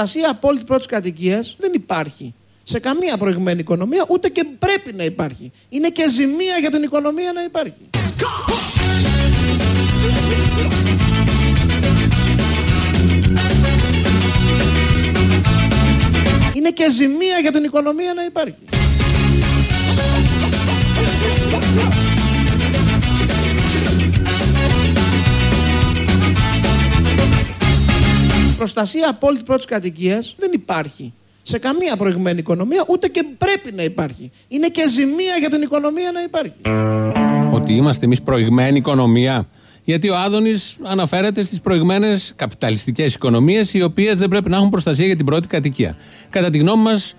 Προστασία απόλυτη πρώτης κατοικίας δεν υπάρχει σε καμία προηγμένη οικονομία, ούτε και πρέπει να υπάρχει. Είναι και ζημία για την οικονομία να υπάρχει. Είναι και ζημία για την οικονομία να υπάρχει. Προστασία απόλυτη πρώτης κατοικίας δεν υπάρχει σε καμία προηγμένη οικονομία, ούτε και πρέπει να υπάρχει. Είναι και ζημία για την οικονομία να υπάρχει. Ότι είμαστε εμείς προηγμένη οικονομία. Γιατί ο Άδωνης αναφέρεται στις προηγμένες καπιταλιστικές οικονομίες, οι οποίες δεν πρέπει να έχουν προστασία για την πρώτη κατοικία. Κατά τη γνώμη μας,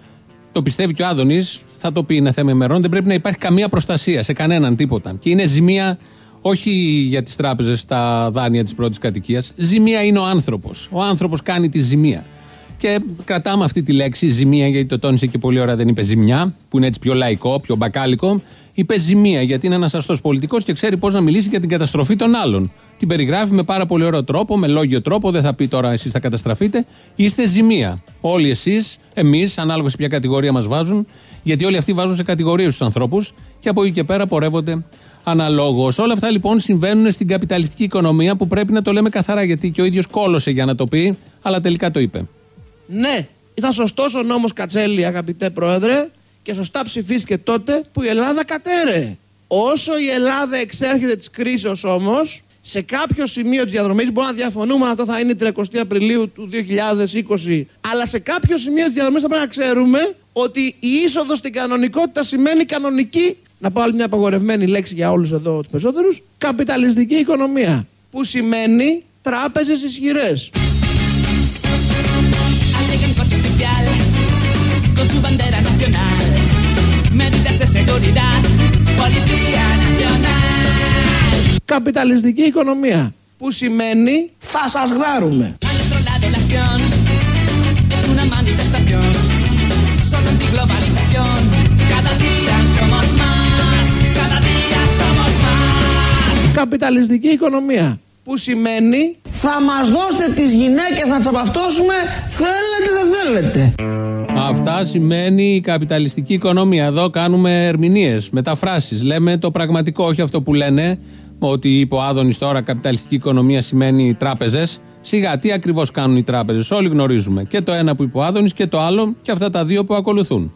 το πιστεύει και ο Άδωνης, θα το πει είναι θέμα ημερών, δεν πρέπει να υπάρχει καμία προστασία σε κανέναν τίποτα. Και είναι ζημία όχι για τις τράπεζες τα δάνεια της πρώτης κατοικίας. Ζημία είναι ο άνθρωπος. Ο άνθρωπος κάνει τη ζημία. Και κρατάμε αυτή τη λέξη ζημία, γιατί το τόνισε και πολύ ωραία, δεν είπε ζημιά, που είναι έτσι πιο λαϊκό, πιο μπακάλικο. Είπε ζημία, γιατί είναι ένας αστός πολιτικός και ξέρει πώς να μιλήσει για την καταστροφή των άλλων. Την περιγράφει με πάρα πολύ ωραίο τρόπο, με λόγιο τρόπο. Δεν θα πει τώρα εσείς θα καταστραφείτε. Είστε ζημία. Όλοι εσείς, εμείς, ανάλογα σε ποια κατηγορία μας βάζουν, γιατί όλοι αυτοί βάζουν σε κατηγορίες τους ανθρώπους και από εκεί και πέρα πορεύονται αναλόγως. Όλα αυτά λοιπόν συμβαίνουν στην καπιταλιστική οικονομία που πρέπει να το λέμε καθαρά, γιατί και ο ίδιος κόλωσε για να το πει, αλλά τελικά το είπε. Ναι, ήταν σωστός ο νόμος Κατσέλη, αγαπητέ Πρόεδρε, και σωστά ψηφίστηκε τότε που η Ελλάδα κατέρε. Όσο η Ελλάδα εξέρχεται της κρίση όμως, σε κάποιο σημείο της διαδρομής, μπορεί να διαφωνούμε αν αυτό θα είναι 30 Απριλίου του 2020, αλλά σε κάποιο σημείο της διαδρομής θα πρέπει να ξέρουμε ότι η είσοδος στην κανονικότητα σημαίνει κανονική, να πω άλλη μια απαγορευμένη λέξη για όλους εδώ τους περισσότερους, καπιταλιστική οικονομία. Που σημαίνει τράπεζες ισχυρές. con su bandera nacional. Medidas de seguridad, Policía Nacional. Καπιταλιστική οικονομία. Που σημαίνει θα σας γδάρουμε. Καπιταλιστική οικονομία. Που σημαίνει θα μας δώσετε τις γυναίκες να τσαπαυτώσουμε θέλετε δεν θέλετε. Αυτά σημαίνει η καπιταλιστική οικονομία. Εδώ κάνουμε ερμηνείες, μεταφράσεις. Λέμε το πραγματικό, όχι αυτό που λένε. Ότι είπε ο Άδωνης τώρα καπιταλιστική οικονομία σημαίνει τράπεζες. Σιγά, τι ακριβώς κάνουν οι τράπεζες. Όλοι γνωρίζουμε. Και το ένα που είπε ο Άδωνης και το άλλο και αυτά τα δύο που ακολουθούν.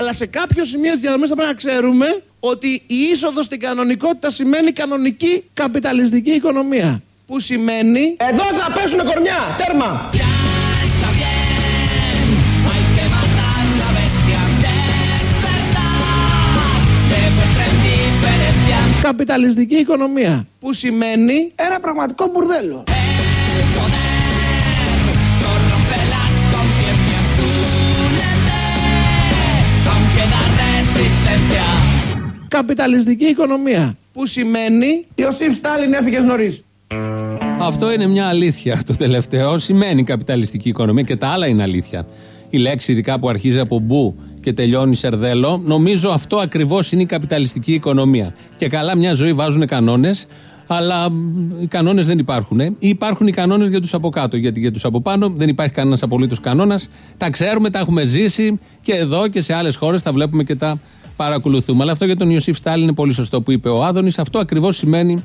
Αλλά σε κάποιο σημείο της διαδρομής θα πρέπει να ξέρουμε ότι η είσοδος στην κανονικότητα σημαίνει κανονική καπιταλιστική οικονομία. Που σημαίνει. Εδώ θα πέσουν κορμιά! Τέρμα! καπιταλιστική οικονομία. Που σημαίνει ένα πραγματικό μπουρδέλο. Καπιταλιστική οικονομία. Που σημαίνει Ιωσήφ Στάλιν έφυγες νωρίς. Αυτό είναι μια αλήθεια. Το τελευταίο σημαίνει καπιταλιστική οικονομία και τα άλλα είναι αλήθεια. Η λέξη ειδικά που αρχίζει από μπου και τελειώνει σερδέλο. Νομίζω αυτό ακριβώς είναι η καπιταλιστική οικονομία. Και καλά, μια ζωή βάζουν κανόνες, αλλά οι κανόνες δεν υπάρχουν. Ή υπάρχουν οι κανόνες για τους από κάτω. Γιατί για τους από πάνω δεν υπάρχει κανένας απολύτως κανόνας. Τα ξέρουμε, τα έχουμε ζήσει και εδώ και σε άλλες χώρες τα βλέπουμε και τα παρακολουθούμε. Αλλά αυτό για τον Ιωσήφ Στάλιν είναι πολύ σωστό που είπε ο Άδωνης. Αυτό ακριβώς σημαίνει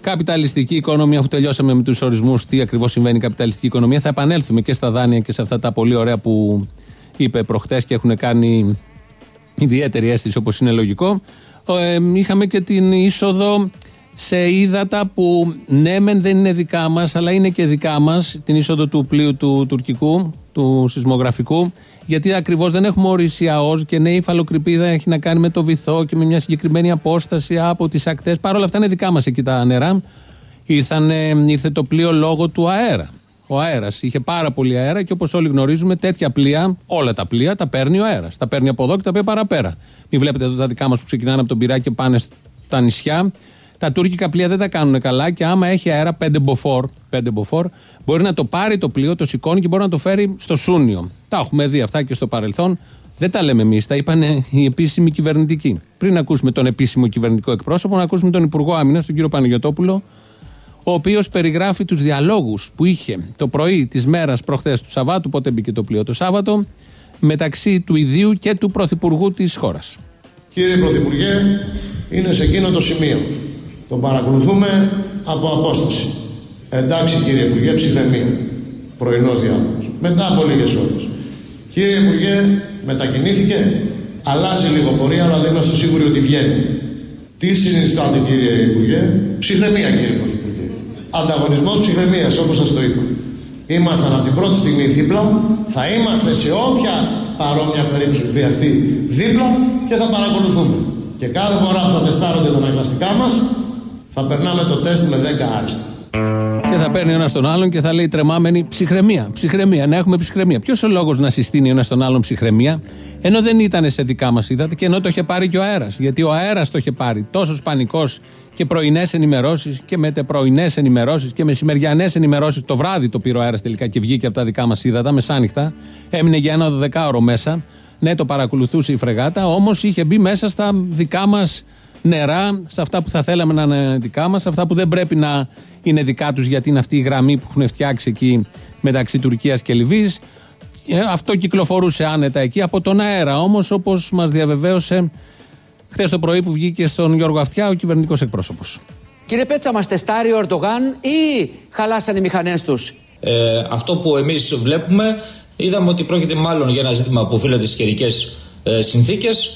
καπιταλιστική οικονομία. Αφού τελειώσαμε με τους ορισμούς τι ακριβώς συμβαίνει η καπιταλιστική οικονομία, θα επανέλθουμε και στα δάνεια και σε αυτά τα πολύ ωραία που είπε προχτές και έχουν κάνει ιδιαίτερη αίσθηση όπως είναι λογικό. Ε, είχαμε και την είσοδο σε ύδατα που ναι μεν δεν είναι δικά μας αλλά είναι και δικά μας την είσοδο του πλοίου του τουρκικού, του σεισμογραφικού γιατί ακριβώς δεν έχουμε ορίσει ΑΟΣ και ναι η φαλοκρηπίδα έχει να κάνει με το βυθό και με μια συγκεκριμένη απόσταση από τις ακτές παρόλα αυτά είναι δικά μας εκεί τα νερά Ήρθανε, ήρθε το πλοίο λόγω του αέρα ο αέρας. Είχε πάρα πολύ αέρα και όπως όλοι γνωρίζουμε, τέτοια πλοία, όλα τα πλοία τα παίρνει ο αέρας. Τα παίρνει από εδώ και τα πάει παραπέρα. Μην βλέπετε εδώ τα δικά μας που ξεκινάνε από τον πυρά και πάνε στα νησιά. Τα τουρκικά πλοία δεν τα κάνουν καλά και άμα έχει αέρα 5 μποφόρ, 5 μποφόρ, μπορεί να το πάρει το πλοίο, το σηκώνει και μπορεί να το φέρει στο Σούνιο. Τα έχουμε δει αυτά και στο παρελθόν. Δεν τα λέμε εμείς, τα είπαν οι επίσημοι κυβερνητικοί. Πριν ακούσουμε τον επίσημο κυβερνητικό εκπρόσωπο, να ακούσουμε τον Υπουργό Άμυνας, τον κύριο Παναγιοτόπουλο, ο οποίος περιγράφει τους διαλόγους που είχε το πρωί της μέρας προχθές του Σαββάτου, πότε μπήκε το πλοίο το Σάββατο, μεταξύ του ιδίου και του Πρωθυπουργού της χώρας. Κύριε Πρωθυπουργέ, είναι σε εκείνο το σημείο. Το παρακολουθούμε από απόσταση. Εντάξει κύριε Υπουργέ, ψυχραιμία. Πρωινός διάλογος. Μετά από λίγες ώρες. Κύριε Υπουργέ, μετακινήθηκε. Αλλάζει λίγο πορεία, αλλά δεν είμαστε σίγουροι ότι βγαίνει. Τι συνιστάτε κύριε Υπουργέ, ψυχραιμία κύριε Πρωθυπουργέ. Ανταγωνισμός ψυχραιμία, όπως σας το είπα. Ήμασταν από την πρώτη στιγμή δίπλα, θα είμαστε σε όποια παρόμοια περίπτωση χρειαστεί δίπλα και θα παρακολουθούμε. Και κάθε φορά που θα τεστάρονται τα αναγκαστικά μας, θα περνάμε το τεστ με 10 άριστα. Και θα παίρνει ένας τον άλλον και θα λέει τρεμάμενη ψυχραιμία. Ψυχραιμία, να έχουμε ψυχραιμία. Ποιος ο λόγος να συστήνει ένας τον άλλον ψυχραιμία, ενώ δεν ήταν σε δικά μας, είδατε, και ενώ το είχε πάρει και ο αέρας. Γιατί ο αέρας το είχε πάρει. Τόσος πανικός και πρωινές ενημερώσεις και μετεπρωινέ ενημερώσεις και μεσημεριανές ενημερώσεις. Το βράδυ το πήρε ο αέρας τελικά και βγήκε από τα δικά μας ύδατα, μεσάνυχτα. Έμεινε για ένα δεκάωρο μέσα. Ναι, το παρακολουθούσε η φρεγάτα, όμως είχε μπει μέσα στα δικά μας νερά, σε αυτά που θα θέλαμε να είναι δικά μας, αυτά που δεν πρέπει να είναι δικά τους γιατί είναι αυτή η γραμμή που έχουν φτιάξει εκεί μεταξύ Τουρκίας και Λιβύης. Ε, αυτό κυκλοφορούσε άνετα εκεί από τον αέρα. Όμως, όπως μας διαβεβαίωσε χθες το πρωί που βγήκε στον Γιώργο Αυτιά ο κυβερνητικός εκπρόσωπος. Κύριε Πέτσα, μας τεστάρει ο Ερντογάν ή χαλάσαν οι μηχανές τους; Ε, αυτό που εμείς βλέπουμε, είδαμε ότι πρόκειται μάλλον για ένα ζήτημα που οφείλεται στις καιρικές ε, συνθήκες.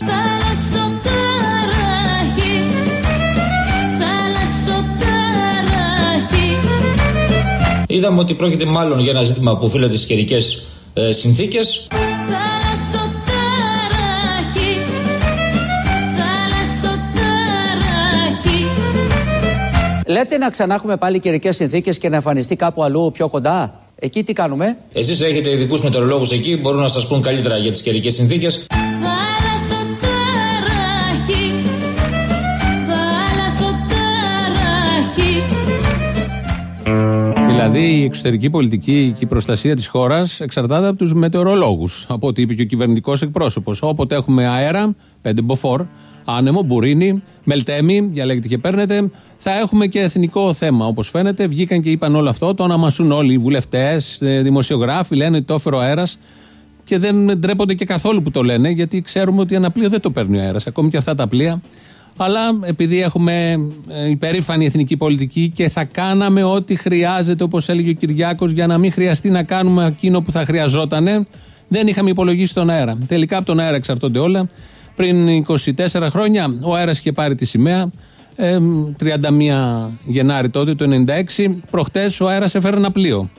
Είδαμε ότι πρόκειται μάλλον για ένα ζήτημα που οφείλεται στις καιρικές ε, συνθήκες. Λέτε να ξανά έχουμε πάλι καιρικές συνθήκες και να εμφανιστεί κάπου αλλού πιο κοντά; Εκεί τι κάνουμε; Εσείς έχετε ειδικούς μετεωρολόγους εκεί, μπορούν να σας πούν καλύτερα για τις καιρικές συνθήκες. Δηλαδή η εξωτερική πολιτική και η προστασία της χώρας εξαρτάται από τους μετεωρολόγους. Από ό,τι είπε και ο κυβερνητικός εκπρόσωπος. Όποτε έχουμε αέρα, πέντε μποφόρ, άνεμο, μπουρίνι, μελτέμι, διαλέγετε και παίρνετε, θα έχουμε και εθνικό θέμα. Όπως φαίνεται, βγήκαν και είπαν όλο αυτό. Το ονομασούν όλοι οι βουλευτές, ε, δημοσιογράφοι, λένε ότι το έφερε ο αέρας. Και δεν ντρέπονται και καθόλου που το λένε, γιατί ξέρουμε ότι ένα πλοίο δεν το παίρνει ο αέρας. Ακόμη και αυτά τα πλοία αλλά επειδή έχουμε ε, υπερήφανη εθνική πολιτική και θα κάναμε ό,τι χρειάζεται, όπως έλεγε ο Κυριάκος, για να μην χρειαστεί να κάνουμε εκείνο που θα χρειαζόταν, δεν είχαμε υπολογίσει τον αέρα. Τελικά από τον αέρα εξαρτώνται όλα. Πριν 24 χρόνια ο αέρας είχε πάρει τη σημαία. 31 Γενάρη τότε, το 96. Προχτές ο αέρας έφερε ένα πλοίο.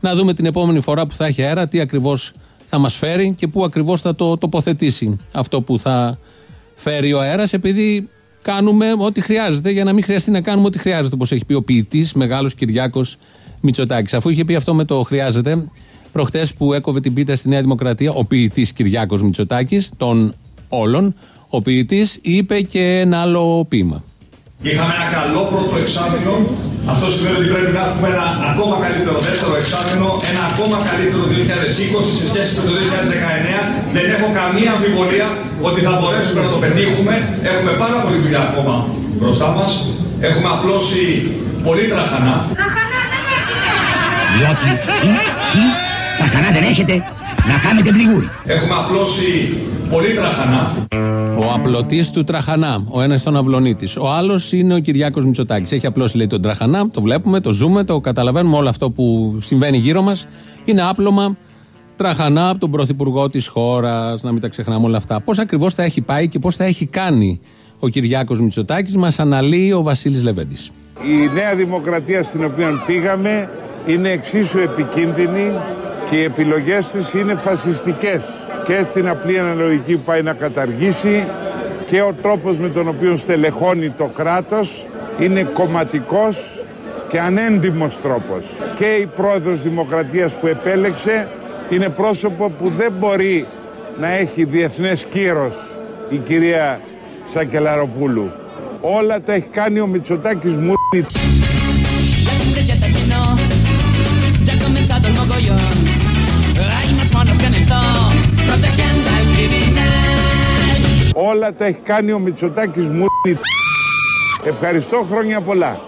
Να δούμε την επόμενη φορά που θα έχει αέρα, τι ακριβώς θα μας φέρει και πού ακριβώς θα το τοποθετήσει αυτό που θα φέρει ο αέρας, επειδή κάνουμε ό,τι χρειάζεται για να μην χρειαστεί να κάνουμε ό,τι χρειάζεται, όπως έχει πει ο ποιητής μεγάλος Κυριάκος Μητσοτάκης. Αφού είχε πει αυτό με το χρειάζεται, προχθέ που έκοβε την πίτα στη Νέα Δημοκρατία, ο ποιητής Κυριάκος Μητσοτάκης, των όλων, ο ποιητής είπε και ένα άλλο ποίημα. Είχαμε ένα καλό πρώτο εξάμεινο. Αυτό σημαίνει ότι πρέπει να έχουμε ένα ακόμα καλύτερο δεύτερο εξάμεινο, ένα ακόμα καλύτερο 2020 σε σχέση με το 2019. Δεν έχω καμία αμφιβολία ότι θα μπορέσουμε να το πετύχουμε. Έχουμε πάρα πολλή δουλειά ακόμα μπροστά μας. Έχουμε απλώσει πολύ τραχανά. Διότι τραχανά δεν έχετε; Να κάνετε πληγούρι. Έχουμε απλώσει πολύ τραχανά. Ο απλωτής του Τραχανά. Ο ένας τον αυλονίτης. Ο άλλος είναι ο Κυριάκος Μητσοτάκης. Έχει απλώσει λέει τον Τραχανά. Το βλέπουμε, το ζούμε, το καταλαβαίνουμε. Όλο αυτό που συμβαίνει γύρω μας είναι άπλωμα Τραχανά από τον πρωθυπουργό της χώρας. Να μην τα ξεχνάμε όλα αυτά. Πώς ακριβώς θα έχει πάει και πώς θα έχει κάνει ο Κυριάκος Μητσοτάκης, μας αναλύει ο Βασίλης Λεβέντης. Η νέα δημοκρατία στην οποία πήγαμε είναι εξίσου επικίνδυνη και οι επιλογές της είναι φασιστικές και στην απλή αναλογική που πάει να καταργήσει και ο τρόπος με τον οποίο στελεχώνει το κράτος είναι κομματικός και ανέντιμος τρόπος. Και η πρόεδρος Δημοκρατίας που επέλεξε είναι πρόσωπο που δεν μπορεί να έχει διεθνές κύρος η κυρία Σακελαροπούλου. Όλα τα έχει κάνει ο Μητσοτάκης μου. Όλα τα έχει κάνει ο Μητσοτάκης μου. Ευχαριστώ χρόνια πολλά.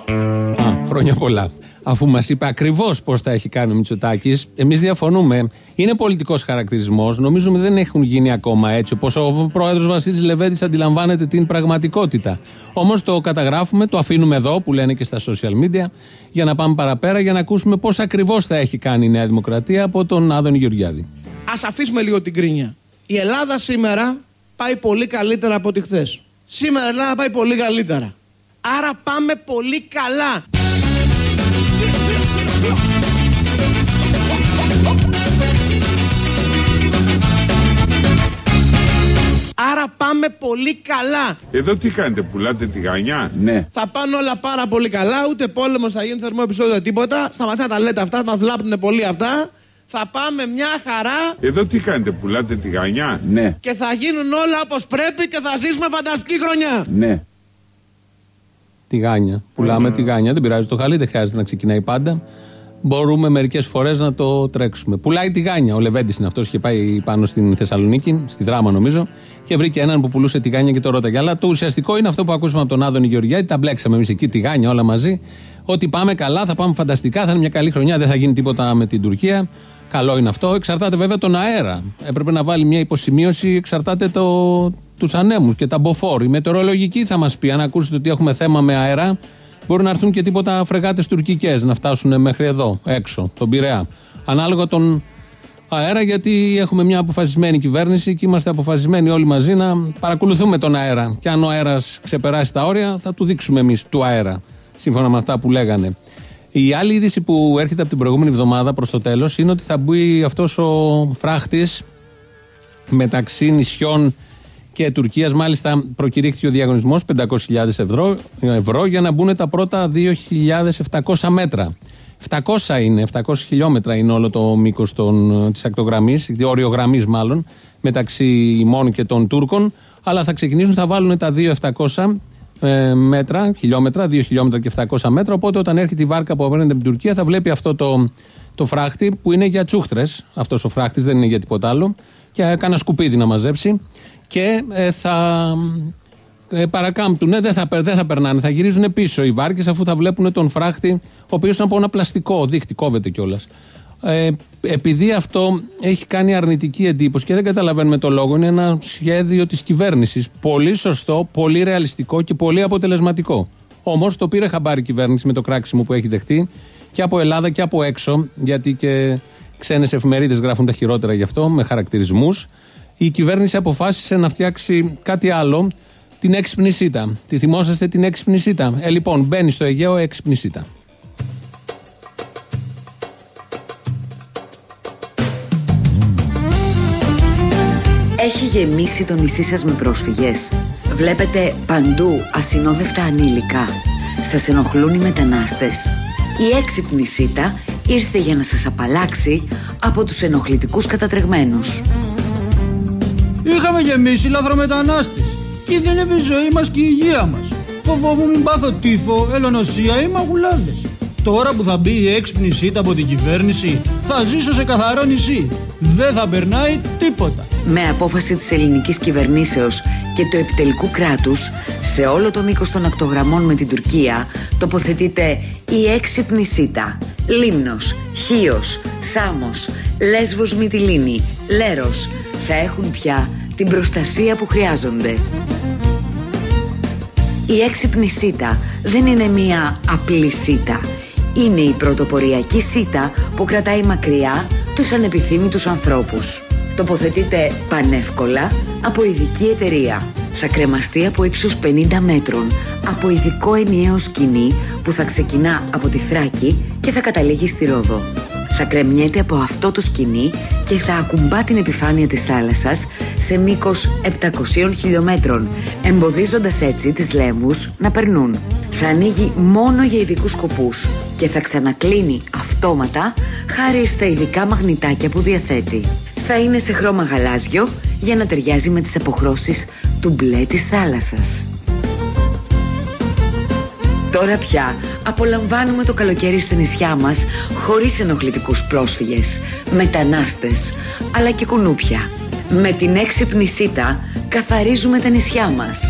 Χρόνια πολλά. Αφού μας είπε ακριβώς πώς θα έχει κάνει ο Μητσοτάκης, εμείς διαφωνούμε. Είναι πολιτικός χαρακτηρισμός. Νομίζουμε δεν έχουν γίνει ακόμα έτσι, όπως ο πρόεδρος Βασίλης Λεβέντης αντιλαμβάνεται την πραγματικότητα. Όμως το καταγράφουμε, το αφήνουμε εδώ, που λένε και στα social media, για να πάμε παραπέρα, για να ακούσουμε πώς ακριβώς θα έχει κάνει η Νέα Δημοκρατία από τον Άδωνη Γεωργιάδη. Α αφήσουμε λίγο την κρίνια. Η Ελλάδα σήμερα πάει πολύ καλύτερα από ό,τι χθες. Σήμερα η Ελλάδα πάει πολύ καλύτερα. Άρα πάμε πολύ καλά. Άρα πάμε πολύ καλά. Εδώ τι κάνετε, πουλάτε τη γανιά; Ναι. Θα πάνε όλα πάρα πολύ καλά. Ούτε πόλεμος θα γίνει, θερμό επεισόδιο, τίποτα. Σταματάτε τα λέτε αυτά, μας βλάπτουν πολύ αυτά. Θα πάμε μια χαρά Εδώ τι κάνετε, πουλάτε τη γανιά; Ναι. και θα γίνουν όλα όπως πρέπει και θα ζήσουμε φανταστική χρονιά. Ναι. Τη γάνια. Πουλάμε τη γάνια. Δεν πειράζει το χαλί, δεν χρειάζεται να ξεκινάει πάντα. Μπορούμε μερικές φορές να το τρέξουμε. Πουλάει τη γάνια. Ο Λεβέντης είναι αυτός. Είχε πάει πάνω στην Θεσσαλονίκη, στη δράμα νομίζω, και βρήκε έναν που πουλούσε τη γάνια και το ρώταγε. Αλλά το ουσιαστικό είναι αυτό που ακούσαμε από τον Άδωνη Γεωργιάδη. Τα μπλέξαμε εμείς εκεί, τη γάνια όλα μαζί. Ότι πάμε καλά, θα πάμε φανταστικά, θα είναι μια καλή χρονιά, δεν θα γίνει τίποτα με την Τουρκία. Καλό είναι αυτό. Εξαρτάται βέβαια τον αέρα. Έπρεπε να βάλει μια υποσημείωση, εξαρτάται το, τους ανέμους και τα μποφόρ. Η μετεωρολογική θα μας πει, αν ακούσετε ότι έχουμε θέμα με αέρα, μπορεί να έρθουν και τίποτα φρεγάτες τουρκικές να φτάσουν μέχρι εδώ, έξω, τον Πειραιά. Ανάλογα τον αέρα, γιατί έχουμε μια αποφασισμένη κυβέρνηση και είμαστε αποφασισμένοι όλοι μαζί να παρακολουθούμε τον αέρα. Και αν ο αέρας ξεπεράσει τα όρια, θα του δείξουμε εμείς του αέρα, σύμφωνα με αυτά που λέγανε. Η άλλη είδηση που έρχεται από την προηγούμενη εβδομάδα προς το τέλος είναι ότι θα μπει αυτός ο φράχτης μεταξύ νησιών και Τουρκίας μάλιστα προκηρύχθηκε ο διαγωνισμός 500.000 ευρώ, ευρώ για να μπουν τα πρώτα 2.700 μέτρα. 700 είναι, 700 χιλιόμετρα είναι όλο το μήκος των, της ακτογραμμής, όριο γραμμής μάλλον, μεταξύ ημών και των Τούρκων, αλλά θα ξεκινήσουν, θα βάλουν τα 2.700 ε, μέτρα, χιλιόμετρα, 2 χιλιόμετρα και 700 μέτρα. Οπότε όταν έρχεται η βάρκα που απέναντι από την Τουρκία θα βλέπει αυτό το, το φράχτη που είναι για τσούχτρες. Αυτός ο φράχτης δεν είναι για τίποτα άλλο. Και έκανα σκουπίδι να μαζέψει. Και ε, θα ε, παρακάμπτουν, δεν θα, δεν θα περνάνε, θα γυρίζουν πίσω οι βάρκες αφού θα βλέπουν τον φράχτη, ο οποίος είναι από ένα πλαστικό δίχτυ, κόβεται κιόλας. Ε, επειδή αυτό έχει κάνει αρνητική εντύπωση και δεν καταλαβαίνουμε το λόγο, είναι ένα σχέδιο της κυβέρνησης. Πολύ σωστό, πολύ ρεαλιστικό και πολύ αποτελεσματικό. Όμως το πήρε χαμπάρι η κυβέρνηση με το κράξιμο που έχει δεχτεί και από Ελλάδα και από έξω, γιατί και ξένες εφημερίδες γράφουν τα χειρότερα γι' αυτό, με χαρακτηρισμούς. Η κυβέρνηση αποφάσισε να φτιάξει κάτι άλλο, την έξυπνη σίτα. Τη θυμόσαστε την έξυπνη σίτα; Ε, λοιπόν, μπαίνει στο Αιγαίο έξυπνη σίτα. Έχει γεμίσει το νησί σας με πρόσφυγες. Βλέπετε παντού ασυνόδευτα ανήλικα. Σας ενοχλούν οι μετανάστες. Η έξυπνη σίτα ήρθε για να σας απαλλάξει από τους ενοχλητικούς κατατρεγμένους. Είχαμε γεμίσει λαθρομετανάστες. Κινδυνεύει η ζωή μας και η υγεία μας. Φοβόμουν μην πάθω τύφο, ελονοσία ή μαγουλάδες. Τώρα που θα μπει η έξυπνη σίτα από την κυβέρνηση, θα ζήσω σε καθαρό νησί. Δεν θα περνάει τίποτα. Με απόφαση της ελληνικής κυβερνήσεως και του επιτελικού κράτους, σε όλο το μήκος των ακτογραμμών με την Τουρκία, τοποθετείται η έξυπνη σίτα. Λίμνος, Χίος, Σάμος, Λέσβος Μυτιλίνη, Λέρος θα έχουν πια την προστασία που χρειάζονται. Η έξυπνη σίτα δεν είναι μία απλή σίτα. Είναι η πρωτοποριακή σίτα που κρατάει μακριά τους ανεπιθύμητους ανθρώπους. Τοποθετείται πανεύκολα από ειδική εταιρεία. Θα κρεμαστεί από ύψος 50 μέτρων από ειδικό ενιαίο σκηνή που θα ξεκινά από τη Θράκη και θα καταλήγει στη Ρόδο. Θα κρεμνιέται από αυτό το σκηνή και θα ακουμπά την επιφάνεια της θάλασσας σε μήκος 700 χιλιόμετρων, εμποδίζοντας έτσι τις λέμβους να περνούν. Θα ανοίγει μόνο για ειδικούς σκοπούς και θα ξανακλίνει αυτόματα χάρη στα ειδικά μαγνητάκια που διαθέτει. Θα είναι σε χρώμα γαλάζιο για να ταιριάζει με τις αποχρώσεις του μπλε της θάλασσας. Τώρα πια απολαμβάνουμε το καλοκαίρι στα νησιά μας χωρίς ενοχλητικούς πρόσφυγες, μετανάστες, αλλά και κουνούπια. Με την έξυπνη σίτα καθαρίζουμε τα νησιά μας,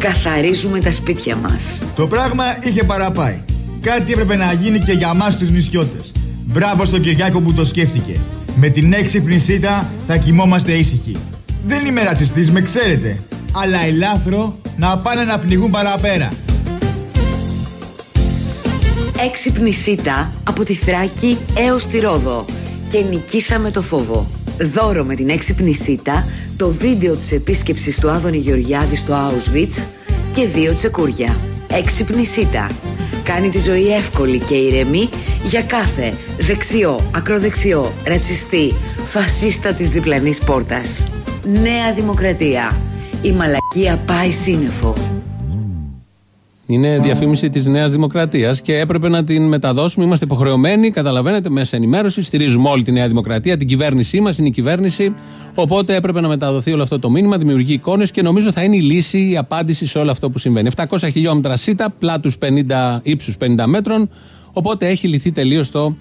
καθαρίζουμε τα σπίτια μας. Το πράγμα είχε παραπάει. κάτι έπρεπε να γίνει και για μας τους νησιώτες. Μπράβο στον Κυριάκο που το σκέφτηκε. Με την έξυπνη σίτα θα κοιμόμαστε ήσυχοι. Δεν είμαι ρατσιστής, με ξέρετε. Αλλά ελάθρο να πάνε να πνιγούν παραπέρα. Έξυπνη σίτα από τη Θράκη έως τη Ρόδο. Και νικήσαμε το φόβο. Δώρο με την έξυπνη σίτα, το βίντεο της επίσκεψης του Άδωνη Γεωργιάδη στο Auschwitz και δύο τσεκούρια. Έξυπνη σίτα. Κάνει τη ζωή εύκολη και ηρεμή για κάθε δεξιό, ακροδεξιό, ρατσιστή, φασίστα της διπλανής πόρτας. Νέα Δημοκρατία. Η μαλακία πάει σύννεφο. Είναι διαφήμιση της Νέας Δημοκρατίας και έπρεπε να την μεταδώσουμε. Είμαστε υποχρεωμένοι, καταλαβαίνετε, μέσα ενημέρωση. Στηρίζουμε όλη τη Νέα Δημοκρατία, την κυβέρνησή μας, είναι η κυβέρνηση. Οπότε έπρεπε να μεταδοθεί όλο αυτό το μήνυμα, δημιουργεί εικόνες και νομίζω θα είναι η λύση, η απάντηση σε όλο αυτό που συμβαίνει. 700 χιλιόμετρα σίτα, πλάτους 50, ύψους 50 μέτρων. Οπότε έχει λυθεί τελείως το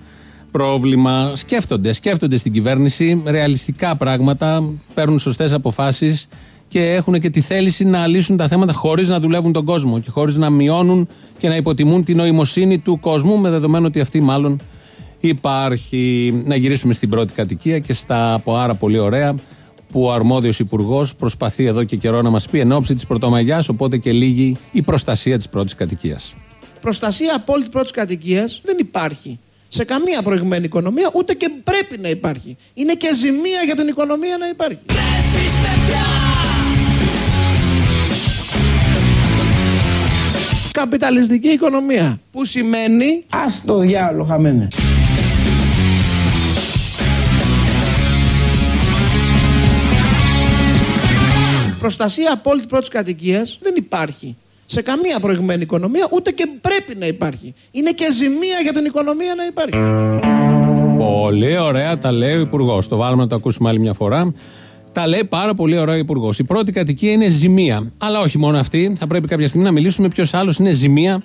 πρόβλημα. Σκέφτονται, σκέφτονται στην κυβέρνηση ρεαλιστικά πράγματα, παίρνουν σωστές αποφάσεις και έχουν και τη θέληση να λύσουν τα θέματα χωρίς να δουλεύουν τον κόσμο και χωρίς να μειώνουν και να υποτιμούν την νοημοσύνη του κόσμου, με δεδομένο ότι αυτή μάλλον υπάρχει. Να γυρίσουμε στην πρώτη κατοικία και στα πάρα πολύ ωραία που ο αρμόδιος υπουργός προσπαθεί εδώ και καιρό να μας πει εν ώψη της Πρωτομαγιάς, οπότε και λίγη η προστασία της πρώτης κατοικίας. Προστασία απόλυτη πρώτης κατοικίας δεν υπάρχει σε καμία προηγμένη οικονομία, ούτε και πρέπει να υπάρχει. Είναι και ζημία για την οικονομία να υπάρχει. Καπιταλιστική οικονομία. Που σημαίνει. Α το διάλογο, χαμένε. Προστασία απόλυτη πρώτης κατοικίας δεν υπάρχει σε καμία προηγμένη οικονομία, ούτε και πρέπει να υπάρχει. Είναι και ζημία για την οικονομία να υπάρχει. Πολύ ωραία τα λέει ο Υπουργός. Το βάλουμε να το ακούσουμε άλλη μια φορά. Τα λέει πάρα πολύ ωραία ο Υπουργός. Η πρώτη κατοικία είναι ζημία. Αλλά όχι μόνο αυτή. Θα πρέπει κάποια στιγμή να μιλήσουμε ποιος άλλος είναι ζημία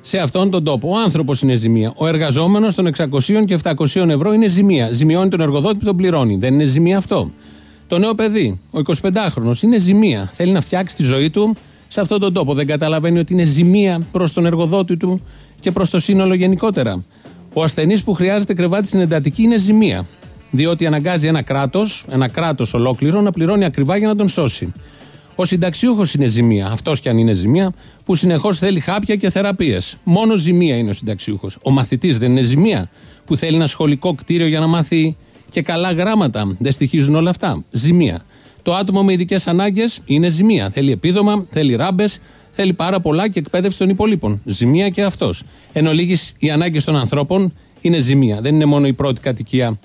σε αυτόν τον τόπο. Ο άνθρωπος είναι ζημία. Ο εργαζόμενος των 600 και 700 ευρώ είναι ζημία. Ζημιώνει τον εργοδότη που τον πληρώνει. Δεν είναι ζημία αυτό. Το νέο παιδί, ο 25χρονο, είναι ζημία. Θέλει να φτιάξει τη ζωή του σε αυτόν τον τόπο. Δεν καταλαβαίνει ότι είναι ζημία προς τον εργοδότη του και προς το σύνολο γενικότερα. Ο ασθενής που χρειάζεται κρεβάτι στην εντατική είναι ζημία. Διότι αναγκάζει ένα κράτος, ένα κράτος ολόκληρο, να πληρώνει ακριβά για να τον σώσει. Ο συνταξιούχος είναι ζημία, αυτός κι αν είναι ζημία, που συνεχώς θέλει χάπια και θεραπείες. Μόνο ζημία είναι ο συνταξιούχος. Ο μαθητής δεν είναι ζημία, που θέλει ένα σχολικό κτίριο για να μάθει και καλά γράμματα. Δεν στοιχίζουν όλα αυτά. Ζημία. Το άτομο με ειδικές ανάγκες είναι ζημία. Θέλει επίδομα, θέλει ράμπες, θέλει πάρα πολλά και εκπαίδευση των υπολείπων. Ζημία και αυτός. Εν ολίγης, οι ανάγκες των ανθρώπων είναι ζημία. Δεν είναι μόνο η πρώτη κατοικία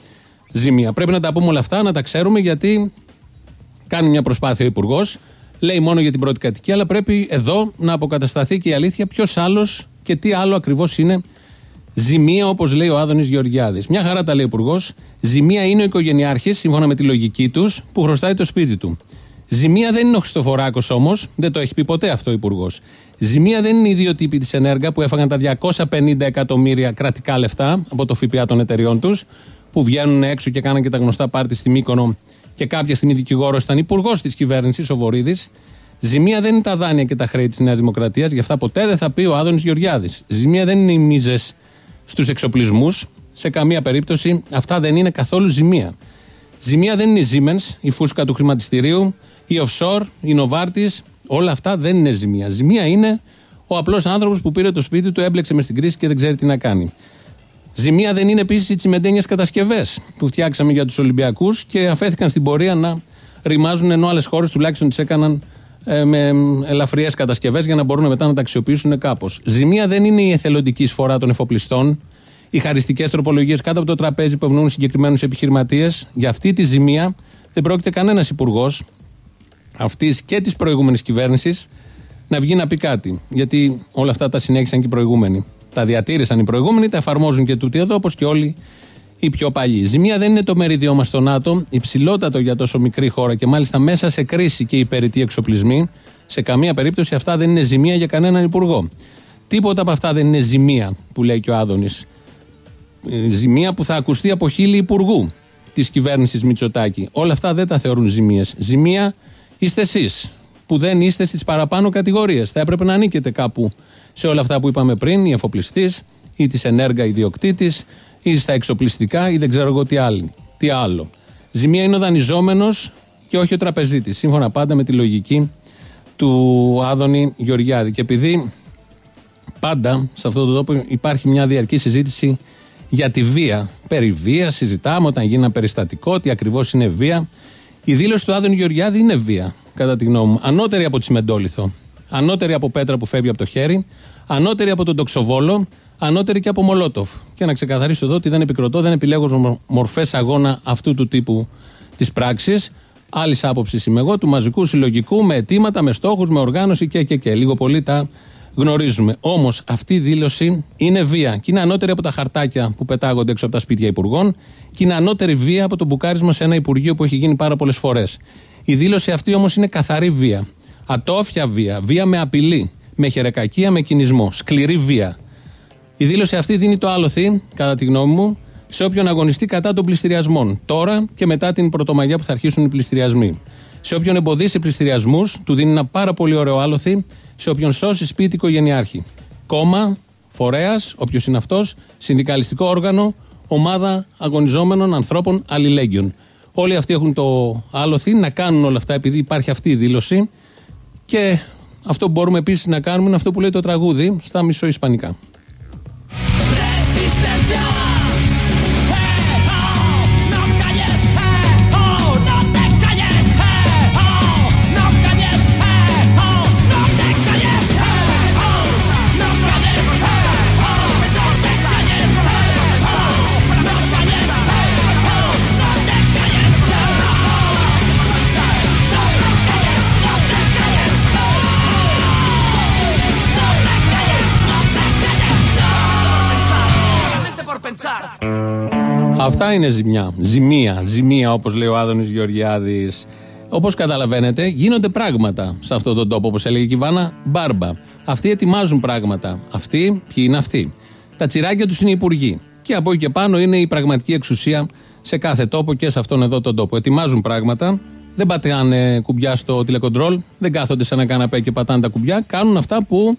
ζημία. Πρέπει να τα πούμε όλα αυτά, να τα ξέρουμε, γιατί κάνει μια προσπάθεια ο Υπουργός. Λέει μόνο για την πρώτη κατοικία, αλλά πρέπει εδώ να αποκατασταθεί και η αλήθεια ποιος άλλος και τι άλλο ακριβώς είναι Ζημία, όπως λέει ο Άδωνης Γεωργιάδης. Μια χαρά τα λέει ο Υπουργός. Ζημία είναι ο οικογενειάρχης, σύμφωνα με τη λογική τους, που χρωστάει το σπίτι του. Ζημία δεν είναι ο Χριστοφοράκος όμως, δεν το έχει πει ποτέ αυτό ο Υπουργός. Ζημία δεν είναι οι δύο τύποι της Ενέργα που έφαγαν τα 250 εκατομμύρια κρατικά λεφτά από το ΦΠΑ των εταιριών τους, που βγαίνουν έξω και κάναν και τα γνωστά πάρτι στη Μύκονο και κάποια στιγμή δικηγόρος ήταν υπουργός της κυβέρνησης, ο Βορύδης. Ζημία δεν είναι τα δάνεια και τα χρέη της Νέας Δημοκρατίας, γι' αυτά ποτέ δεν θα πει ο Άδωνης Γεωργιάδης. Ζημία δεν είναι οι μίζες στους εξοπλισμούς. Σε καμία περίπτωση αυτά δεν είναι καθόλου ζημία. Ζημία δεν είναι η Siemens, η φούσκα του χρηματιστηρίου, η offshore, η Novartis. Όλα αυτά δεν είναι ζημία. Ζημία είναι ο απλός άνθρωπος που πήρε το σπίτι του, έμπλεξε μες στην κρίση και δεν ξέρει τι να κάνει. Ζημία δεν είναι επίσης οι τσιμεντένιες κατασκευές που φτιάξαμε για τους Ολυμπιακούς και αφέθηκαν στην πορεία να ρημάζουν ενώ άλλες χώρες τουλάχιστον τις έκαναν ε, με ελαφριές κατασκευές για να μπορούν μετά να τα αξιοποιήσουν κάπως. Ζημία δεν είναι η εθελοντική εισφορά των εφοπλιστών, οι χαριστικές τροπολογίες κάτω από το τραπέζι που ευνοούν συγκεκριμένους επιχειρηματίες. Για αυτή τη ζημία δεν πρόκειται κανένας υπουργός αυτής και της προηγούμενης κυβέρνησης να βγει να πει κάτι. Γιατί όλα αυτά τα συνέχισαν και οι προηγούμενοι. Τα διατήρησαν οι προηγούμενοι, τα εφαρμόζουν και τούτοι εδώ, όπως και όλοι η πιο παλιή. Ζημία δεν είναι το μεριδιό μα στο ΝΑΤΟ, υψηλότατο για τόσο μικρή χώρα και μάλιστα μέσα σε κρίση και υπερητή εξοπλισμοί. Σε καμία περίπτωση αυτά δεν είναι ζημία για κανέναν υπουργό. Τίποτα από αυτά δεν είναι ζημία που λέει και ο Άδωνης. Ε, ζημία που θα ακουστεί από χείλη υπουργού της κυβέρνησης Μητσοτάκη. Όλα αυτά δεν τα θεωρούν ζημίες. Ζημία είστε εσείς που δεν είστε στις παραπάνω κατηγορίες. Θα έπρεπε να ανήκετε κάπου σε όλα αυτά που είπαμε πριν, η εφοπλιστής ή της ενέργα ιδιοκτήτης ή στα εξοπλιστικά ή δεν ξέρω εγώ τι, άλλη, τι άλλο. Ζημία είναι ο δανειζόμενος και όχι ο τραπεζίτης. Σύμφωνα πάντα με τη λογική του Άδωνη Γεωργιάδη. Και επειδή πάντα σε αυτό το τόπο υπάρχει μια διαρκή συζήτηση για τη βία. Περί βίας συζητάμε όταν γίνει ένα περιστατικό, τι ακριβώς είναι βία. Η δήλωση του Άδωνη Γεωργιάδη είναι βία, κατά τη γνώμη μου. Ανώτερη από τη Σιμεντόλιθο. Ανώτερη από πέτρα που φεύγει από το χέρι. Ανώτερη από τον τοξοβόλο. Ανώτερη και από Μολότοφ. Και να ξεκαθαρίσω εδώ ότι δεν επικροτώ, δεν επιλέγω μορφές αγώνα αυτού του τύπου της πράξης. Άλλης άποψης είμαι εγώ, του μαζικού συλλογικού, με αιτήματα, με στόχους, με οργάνωση και, και, και. Λίγο πολύ τα γνωρίζουμε. Όμως αυτή η δήλωση είναι βία. Και είναι ανώτερη από τα χαρτάκια που πετάγονται έξω από τα σπίτια υπουργών. Και είναι ανώτερη βία από το μπουκάρισμα σε ένα υπουργείο που έχει γίνει πάρα πολλές φορές. Η δήλωση αυτή όμως είναι καθαρή βία. Ατόφια βία. Βία με απειλή. Με χερεκακία, με κινησμό. Σκληρή βία. Η δήλωση αυτή δίνει το άλοθη, κατά τη γνώμη μου, σε όποιον αγωνιστεί κατά των πληστηριασμών. Τώρα και μετά την πρωτομαγιά που θα αρχίσουν οι πληστηριασμοί. Σε όποιον εμποδίσει πληστηριασμούς, του δίνει ένα πάρα πολύ ωραίο άλοθη σε όποιον σώσει σπίτι οικογενειάρχη. Κόμμα, φορέας, όποιος είναι αυτός, συνδικαλιστικό όργανο, ομάδα αγωνιζόμενων ανθρώπων αλληλέγγυων. Όλοι αυτοί έχουν το άλοθη να κάνουν όλα αυτά επειδή υπάρχει αυτή η δήλωση και αυτό που μπορούμε επίσης να κάνουμε είναι αυτό που λέει το τραγούδι στα μισοϊσπανικά. Αυτά είναι ζημιά. Ζημία. Ζημία, όπως λέει ο Άδωνης Γεωργιάδης. Όπως καταλαβαίνετε, γίνονται πράγματα σε αυτόν τον τόπο, όπως έλεγε και η Βάνα Μπάρμπα. Αυτοί ετοιμάζουν πράγματα. Αυτοί, ποιοι είναι αυτοί. Τα τσιράκια τους είναι οι υπουργοί. Και από εκεί και πάνω είναι η πραγματική εξουσία σε κάθε τόπο και σε αυτόν εδώ τον τόπο. Ετοιμάζουν πράγματα. Δεν πατάνε κουμπιά στο τηλεκοντρόλ. Δεν κάθονται σε ένα καναπέ και πατάνε τα κουμπιά. Κάνουν αυτά που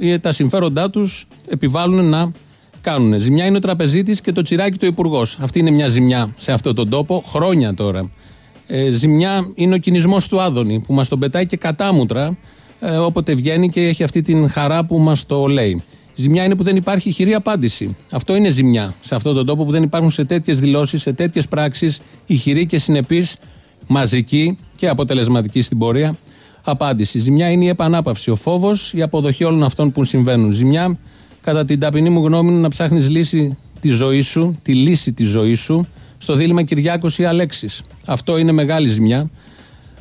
ε, τα συμφέροντά τους επιβάλλουν να κάνουν. Ζημιά είναι ο τραπεζίτης και το τσιράκι του υπουργός. Αυτή είναι μια ζημιά σε αυτόν τον τόπο, χρόνια τώρα. Ε, ζημιά είναι ο κινησμός του Άδωνη που μας τον πετάει και κατάμουτρα ε, όποτε βγαίνει και έχει αυτή την χαρά που μας το λέει. Ζημιά είναι που δεν υπάρχει χειρή απάντηση. Αυτό είναι ζημιά. Σε αυτόν τον τόπο που δεν υπάρχουν σε τέτοιες δηλώσεις, σε τέτοιες πράξεις, ηχηρή και συνεπή, μαζική και αποτελεσματική στην πορεία απάντηση. Ζημιά είναι η επανάπαυση, ο φόβος, η αποδοχή όλων αυτών που συμβαίνουν. Ζημιά κατά την ταπεινή μου γνώμη, να ψάχνεις λύση τη ζωή σου, τη λύση της ζωής σου, στο δίλημα Κυριάκος ή Αλέξης. Αυτό είναι μεγάλη ζημιά.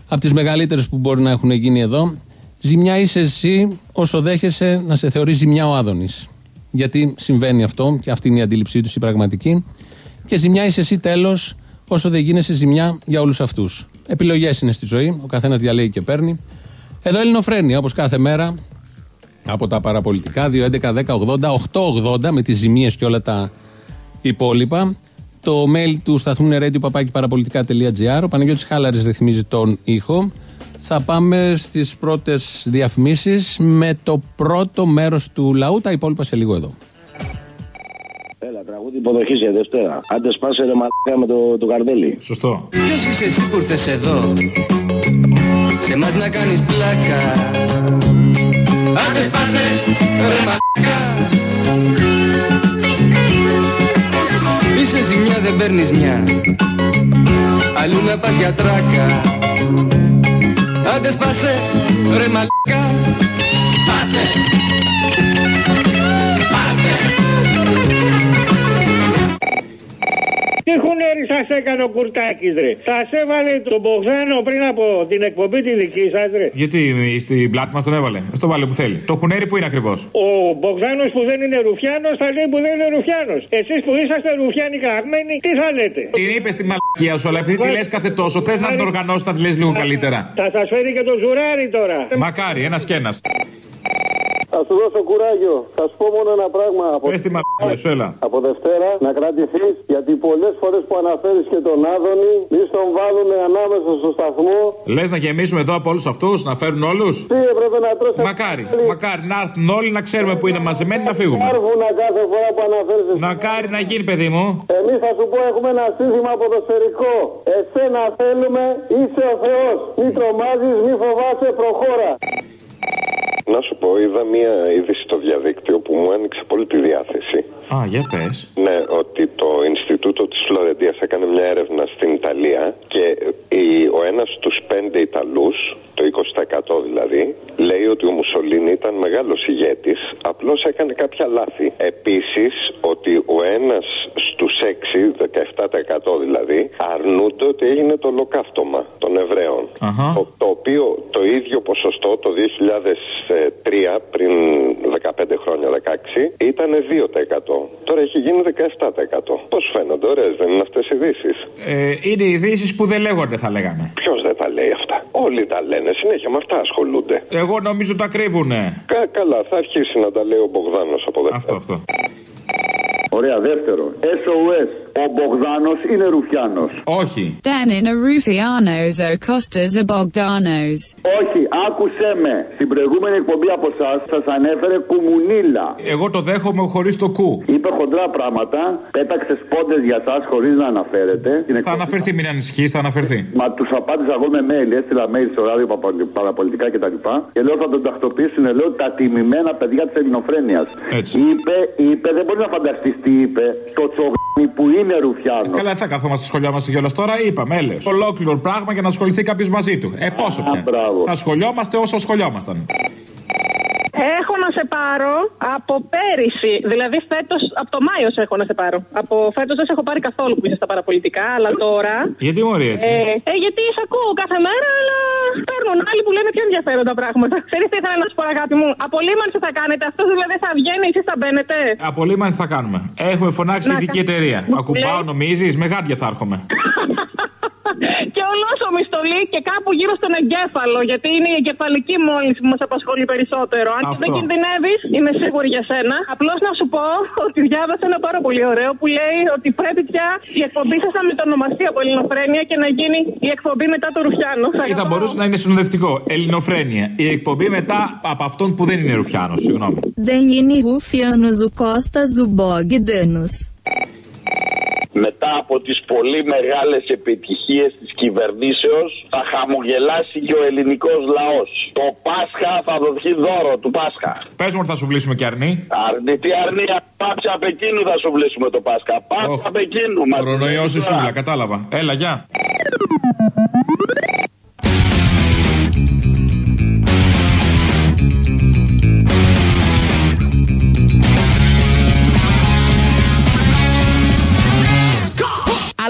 Από τις μεγαλύτερες που μπορεί να έχουν γίνει εδώ. Ζημιά είσαι εσύ όσο δέχεσαι να σε θεωρεί ζημιά ο Άδωνης. Γιατί συμβαίνει αυτό και αυτή είναι η αντίληψή τους η πραγματική. Και ζημιά είσαι εσύ τέλος όσο δεν γίνεσαι ζημιά για όλους αυτούς. Επιλογές είναι στη ζωή, ο καθένας διαλέγει και παίρνει. Εδώ Ελληνοφρένια, όπως κάθε μέρα, από τα παραπολιτικά 2.11.10.80.880 με τις ζημίες και όλα τα υπόλοιπα. Το mail του σταθμού είναι radio παπάκι παραπολιτικά.gr. Ο Παναγιώτης Χάλαρης ρυθμίζει τον ήχο. Θα πάμε στις πρώτες διαφημίσεις με το πρώτο μέρος του λαού. Τα υπόλοιπα σε λίγο εδώ. Έλα, τραγούδι υποδοχής για Δευτέρα. Άντε σπάσε ρε μαλάκα με το, το καρδέλι. Σωστό. Ποιος είσαι εσύ που ήρθες εδώ; Σε μας να κάνεις πλάκα Άντε σπάσε ρε μαλάκα. Είσαι ζημιά δεν παίρνεις μια. Αλλού να πας για τράκα. Άντε σπάσε ρε μαλάκα. Σπάσε σας έκανε ο Κουρτάκης, ρε. Σας έβαλε τον Μπογδάνο πριν από την εκπομπή τη δική σας, ρε. Γιατί στην πλάτη μα τον έβαλε; Α το βάλε που θέλει. Το χουνέρι που είναι ακριβώς. Ο Μπογδάνο που δεν είναι Ρουφιάνος θα λέει που δεν είναι Ρουφιάνος. Εσείς που είσαστε Ρουφιάνοι καγμένοι, τι θα λέτε; Την είπες στη μαλακία σου, αλλά επειδή τη λες κάθε τόσο, θες να την οργανώσεις να τη λες λίγο καλύτερα. Θα σας φέρει και το ζουράρι τώρα. Μακάρι, ένας και ένας. Θα σου δώσω κουράγιο. Θα σου πω μόνο ένα πράγμα. Από, Πες τη μαλακία σου, έλα. από Δευτέρα να κρατηθείς γιατί πολλές φορές που αναφέρεις και τον Άδωνη, μη τον βάλουμε ανάμεσα στο σταθμό. Λες να γεμίσουμε εδώ από όλους αυτούς, να φέρουν όλους; Τι έπρεπε να τρώσει. Μακάρι, μακάρι να έρθουν όλοι να ξέρουμε που είναι μαζεμένοι να φύγουμε. Κάρβουνα κάθε φορά που αναφέρεις. Μακάρι να γίνει, παιδί μου. Εμείς θα σου πω έχουμε ένα σύνθημα ποδοσφαιρικό. Εσένα θέλουμε, είσαι ο Θεός. Μη τρομάζεις, μη φοβάσαι, προχώρα. Να σου πω, είδα μία είδηση στο διαδίκτυο που μου άνοιξε πολύ τη διάθεση. Α, για πες. Ναι, ότι το Ινστιτούτο της Φλωρεντίας έκανε μια έρευνα στην Ιταλία και η- ο ένας στους πέντε Ιταλούς, το 20% δηλαδή, λέει ότι ο Μουσολίνη ήταν μεγάλος ηγέτης, απλώς έκανε κάποια λάθη. Επίσης, ότι ο ένας στους έξι, 17% δηλαδή, αρνούνται ότι έγινε το ολοκαύτωμα των Εβραίων. Το, το οποίο το ίδιο ποσοστό το 2003, πριν 15 χρόνια, 16, ήταν 2%. Τώρα έχει γίνει 17%. Πώς φαίνονται, ωραίες δεν είναι αυτές οι ειδήσεις; Ε, είναι ειδήσεις που δεν λέγονται, θα λέγαμε. Ποιος δεν τα λέει αυτά; Όλοι τα λένε, συνέχεια με αυτά ασχολούνται. Εγώ νομίζω τα κρύβουνε. Κα, καλά, θα αρχίσει να τα λέει ο Μπογδάνος από εδώ. Αυτό, αυτό. Ωραία, δεύτερο. SOS. Ο Μπογδάνος είναι Ρουφιάνος. Όχι. Danin are Rufianos o Costas are Bogdanos. Όχι, άκουσέ με. Στην προηγούμενη εκπομπή από εσάς σας ανέφερε κουμουνίλα. Εγώ το δέχομαι χωρίς το κου. Είπε χοντρά πράγματα, πέταξες πόντες για εσά χωρίς να αναφέρετε. Την Θα εκπομπή- αναφερθεί, μην ανησυχείς, θα αναφερθεί. Μα τους απάντησα εγώ με mail, έστειλα mail στο ράδιο παπα- παραπολιτικά κτλ. Και λέω θα τον τακτοποιήσουν, λέω τα τιμημένα παιδιά της ελληνοφρένειας. Είπε, είπε, δεν μπορεί να φανταστείς τι είπε, το τσογνί που είναι Ρουφιάνο. Καλά, δεν θα καθόμαστε στη σχολιά μας κιόλας τώρα, είπαμε, έλεος. Ολόκληρο πράγμα για να ασχοληθεί κάποιος μαζί του. Ε, πόσο πια. Θα σχολιόμαστε όσο σχολιόμασταν. Έχω να σε πάρω από πέρυσι. Δηλαδή φέτος, από το Μάιο σε έχω να σε πάρω. Από φέτος δεν σε έχω πάρει καθόλου που είσαι στα παραπολιτικά, αλλά τώρα. Γιατί μωρή έτσι; Ε, ε, γιατί σε ακούω κάθε μέρα, αλλά παίρνουν άλλοι που λένε πιο ενδιαφέροντα πράγματα. Ξέρεις τι ήθελα να σου πω, αγάπη μου; Απολύμανση θα κάνετε. Αυτός δηλαδή θα βγαίνει, εσείς θα μπαίνετε. Απολύμανση θα κάνουμε. Έχουμε φωνάξει Να ειδική κα- εταιρεία. Μου Ακουμπάω, λέει- νομίζεις, με γάντια θα έρχομαι. και ολόσωμη στολή και κάπου γύρω στον εγκέφαλο. Γιατί είναι η εγκεφαλική μόλυνση που μας απασχολεί περισσότερο. Αν και Αυτό. δεν κινδυνεύεις, είμαι σίγουρη για σένα. Απλώς να σου πω ότι διάβασα ένα πάρα πολύ ωραίο που λέει ότι πρέπει πια η εκπομπή σας να μετονομαστεί από ελληνοφρένεια και να γίνει η εκπομπή μετά το Ρουφιάνο. Ή θα μπορούσε να είναι συνοδευτικό. Ελληνοφρένεια. Η εκπομπή μετά από αυτόν που δεν είναι Ρουφιάνος. Συγγνώμη. Δεν είναι Rufianos o Costas o Bogdanos. Μετά από τις πολύ μεγάλες επιτυχίες της κυβερνήσεως θα χαμογελάσει και ο ελληνικός λαός. Το Πάσχα θα δοθεί δώρο του Πάσχα. Πες μου ότι θα σου βλύσουμε και αρνή. Αρνητή αρνία, πάψε απ' εκείνου θα σου βλύσουμε το Πάσχα. Πάψε απ' εκείνου. μας Κορονοϊός λέει η τώρα. σούλα, κατάλαβα. Έλα, γεια.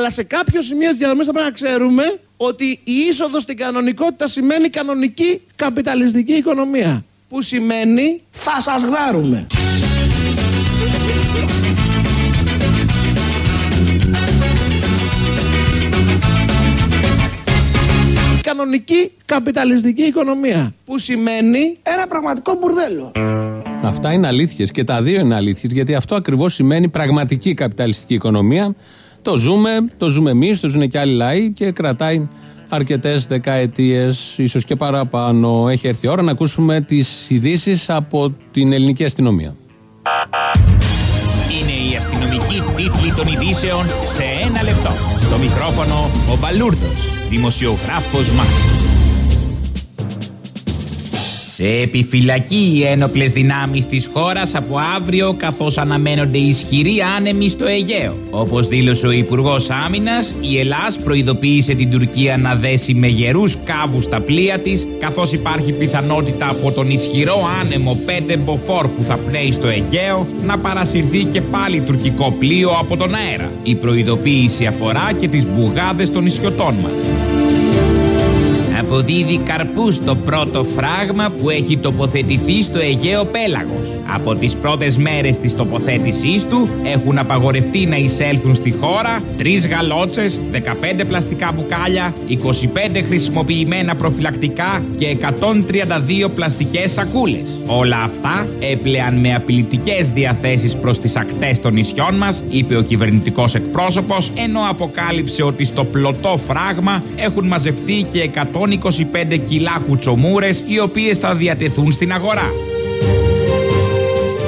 Αλλά σε κάποιο σημείο τη διαδρομής θα πρέπει να ξέρουμε ότι η είσοδος στην κανονικότητα σημαίνει κανονική καπιταλιστική οικονομία. Που σημαίνει θα σας γδάρουμε. Κανονική καπιταλιστική οικονομία. Που σημαίνει ένα πραγματικό μπουρδέλο. Αυτά είναι αλήθειες και τα δύο είναι αλήθειες γιατί αυτό ακριβώς σημαίνει πραγματική καπιταλιστική οικονομία. Το ζούμε, το ζούμε εμείς, το ζουν και άλλοι λαοί και κρατάει αρκετές δεκαετίες, ίσως και παραπάνω. Έχει έρθει η ώρα να ακούσουμε τις ειδήσεις από την ελληνική αστυνομία. Είναι η αστυνομική τίτλη των ειδήσεων σε ένα λεπτό. Στο μικρόφωνο ο Μπαλούρδος, δημοσιογράφος Μάρκος. Σε επιφυλακή οι ένοπλες δυνάμεις της χώρας από αύριο, καθώς αναμένονται ισχυροί άνεμοι στο Αιγαίο. Όπως δήλωσε ο Υπουργός Άμυνας, η Ελλάς προειδοποίησε την Τουρκία να δέσει με γερούς κάβους στα πλοία της, καθώς υπάρχει πιθανότητα από τον ισχυρό άνεμο 5 μποφόρ που θα πνέει στο Αιγαίο να παρασυρθεί και πάλι τουρκικό πλοίο από τον αέρα. Η προειδοποίηση αφορά και τις μπουγάδες των νησιωτών μας. Αποδίδει καρπούς το πρώτο φράγμα που έχει τοποθετηθεί στο Αιγαίο Πέλαγος. Από τις πρώτες μέρες της τοποθέτησής του έχουν απαγορευτεί να εισέλθουν στη χώρα τρεις γαλότσες, 15 πλαστικά μπουκάλια, 25 χρησιμοποιημένα προφυλακτικά και 132 πλαστικές σακούλες. Όλα αυτά έπλεαν με απειλητικές διαθέσεις προς τις ακτές των νησιών μας, είπε ο κυβερνητικός εκπρόσωπος, ενώ αποκάλυψε ότι στο πλωτό φράγμα έχουν μαζευτεί και 125 κιλά κουτσομούρες οι οποίες θα διατεθούν στην αγορά.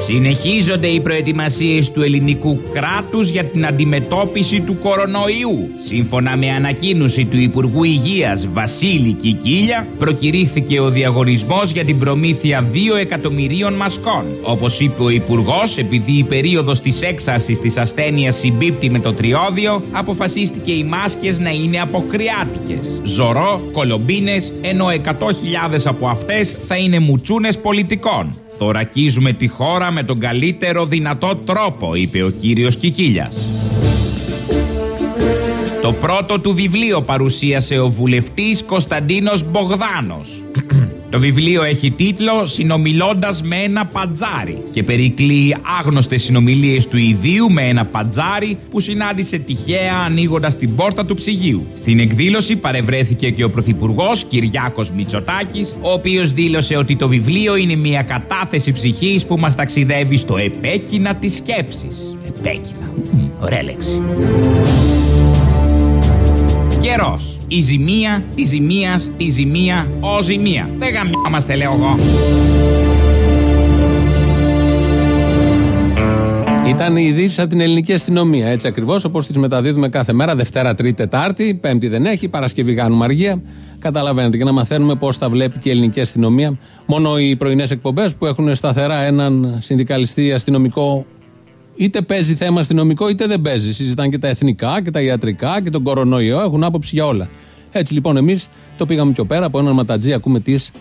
Συνεχίζονται οι προετοιμασίες του ελληνικού κράτους για την αντιμετώπιση του κορονοϊού. Σύμφωνα με ανακοίνωση του Υπουργού Υγείας Βασίλη Κικίλια, προκηρύχθηκε ο διαγωνισμός για την προμήθεια 2 εκατομμυρίων μασκών. Όπως είπε ο Υπουργός, επειδή η περίοδος της έξαρσης της ασθένειας συμπίπτει με το τριώδιο, αποφασίστηκε οι μάσκες να είναι αποκριάτικες. Ζωρό, κολομπίνες, ενώ 100.000 από αυτές θα είναι μουτσούνες πολιτικών. Θωρακίζουμε τη χώρα με τον καλύτερο δυνατό τρόπο, είπε ο κύριος Κικίλιας. Το πρώτο του βιβλίο παρουσίασε ο βουλευτής Κωνσταντίνος Μπογδάνος. Το βιβλίο έχει τίτλο «Συνομιλώντας με ένα παντζάρι» και περικλεί άγνωστες συνομιλίες του ιδίου με ένα παντζάρι που συνάντησε τυχαία ανοίγοντας την πόρτα του ψυγείου. Στην εκδήλωση παρευρέθηκε και ο Πρωθυπουργός Κυριάκος Μητσοτάκης, ο οποίος δήλωσε ότι το βιβλίο είναι μια κατάθεση ψυχής που μας ταξιδεύει στο επέκεινα της σκέψης. Επέκεινα. Μμμ, Ωραία λέξη. Καιρός. Η ζημία, τη ζημίας, τη ζημία, ο ζημία. Δεν γαμιόμαστε, λέω εγώ. Ήταν οι ειδήσεις από την ελληνική αστυνομία. Έτσι ακριβώς όπως τις μεταδίδουμε κάθε μέρα, Δευτέρα, Τρίτη, Τετάρτη. Πέμπτη δεν έχει, Παρασκευή κάνουμε αργία. Καταλαβαίνετε και να μαθαίνουμε πώς τα βλέπει και η ελληνική αστυνομία. Μόνο οι πρωινές εκπομπές που έχουν σταθερά έναν συνδικαλιστή αστυνομικό, είτε παίζει θέμα αστυνομικό είτε δεν παίζει. Συζητάνε και τα εθνικά και τα ιατρικά και τον κορονοϊό, έχουν άποψη για όλα. Έτσι λοιπόν εμείς το πήγαμε πιο πέρα από έναν ματατζή, ακούμε τις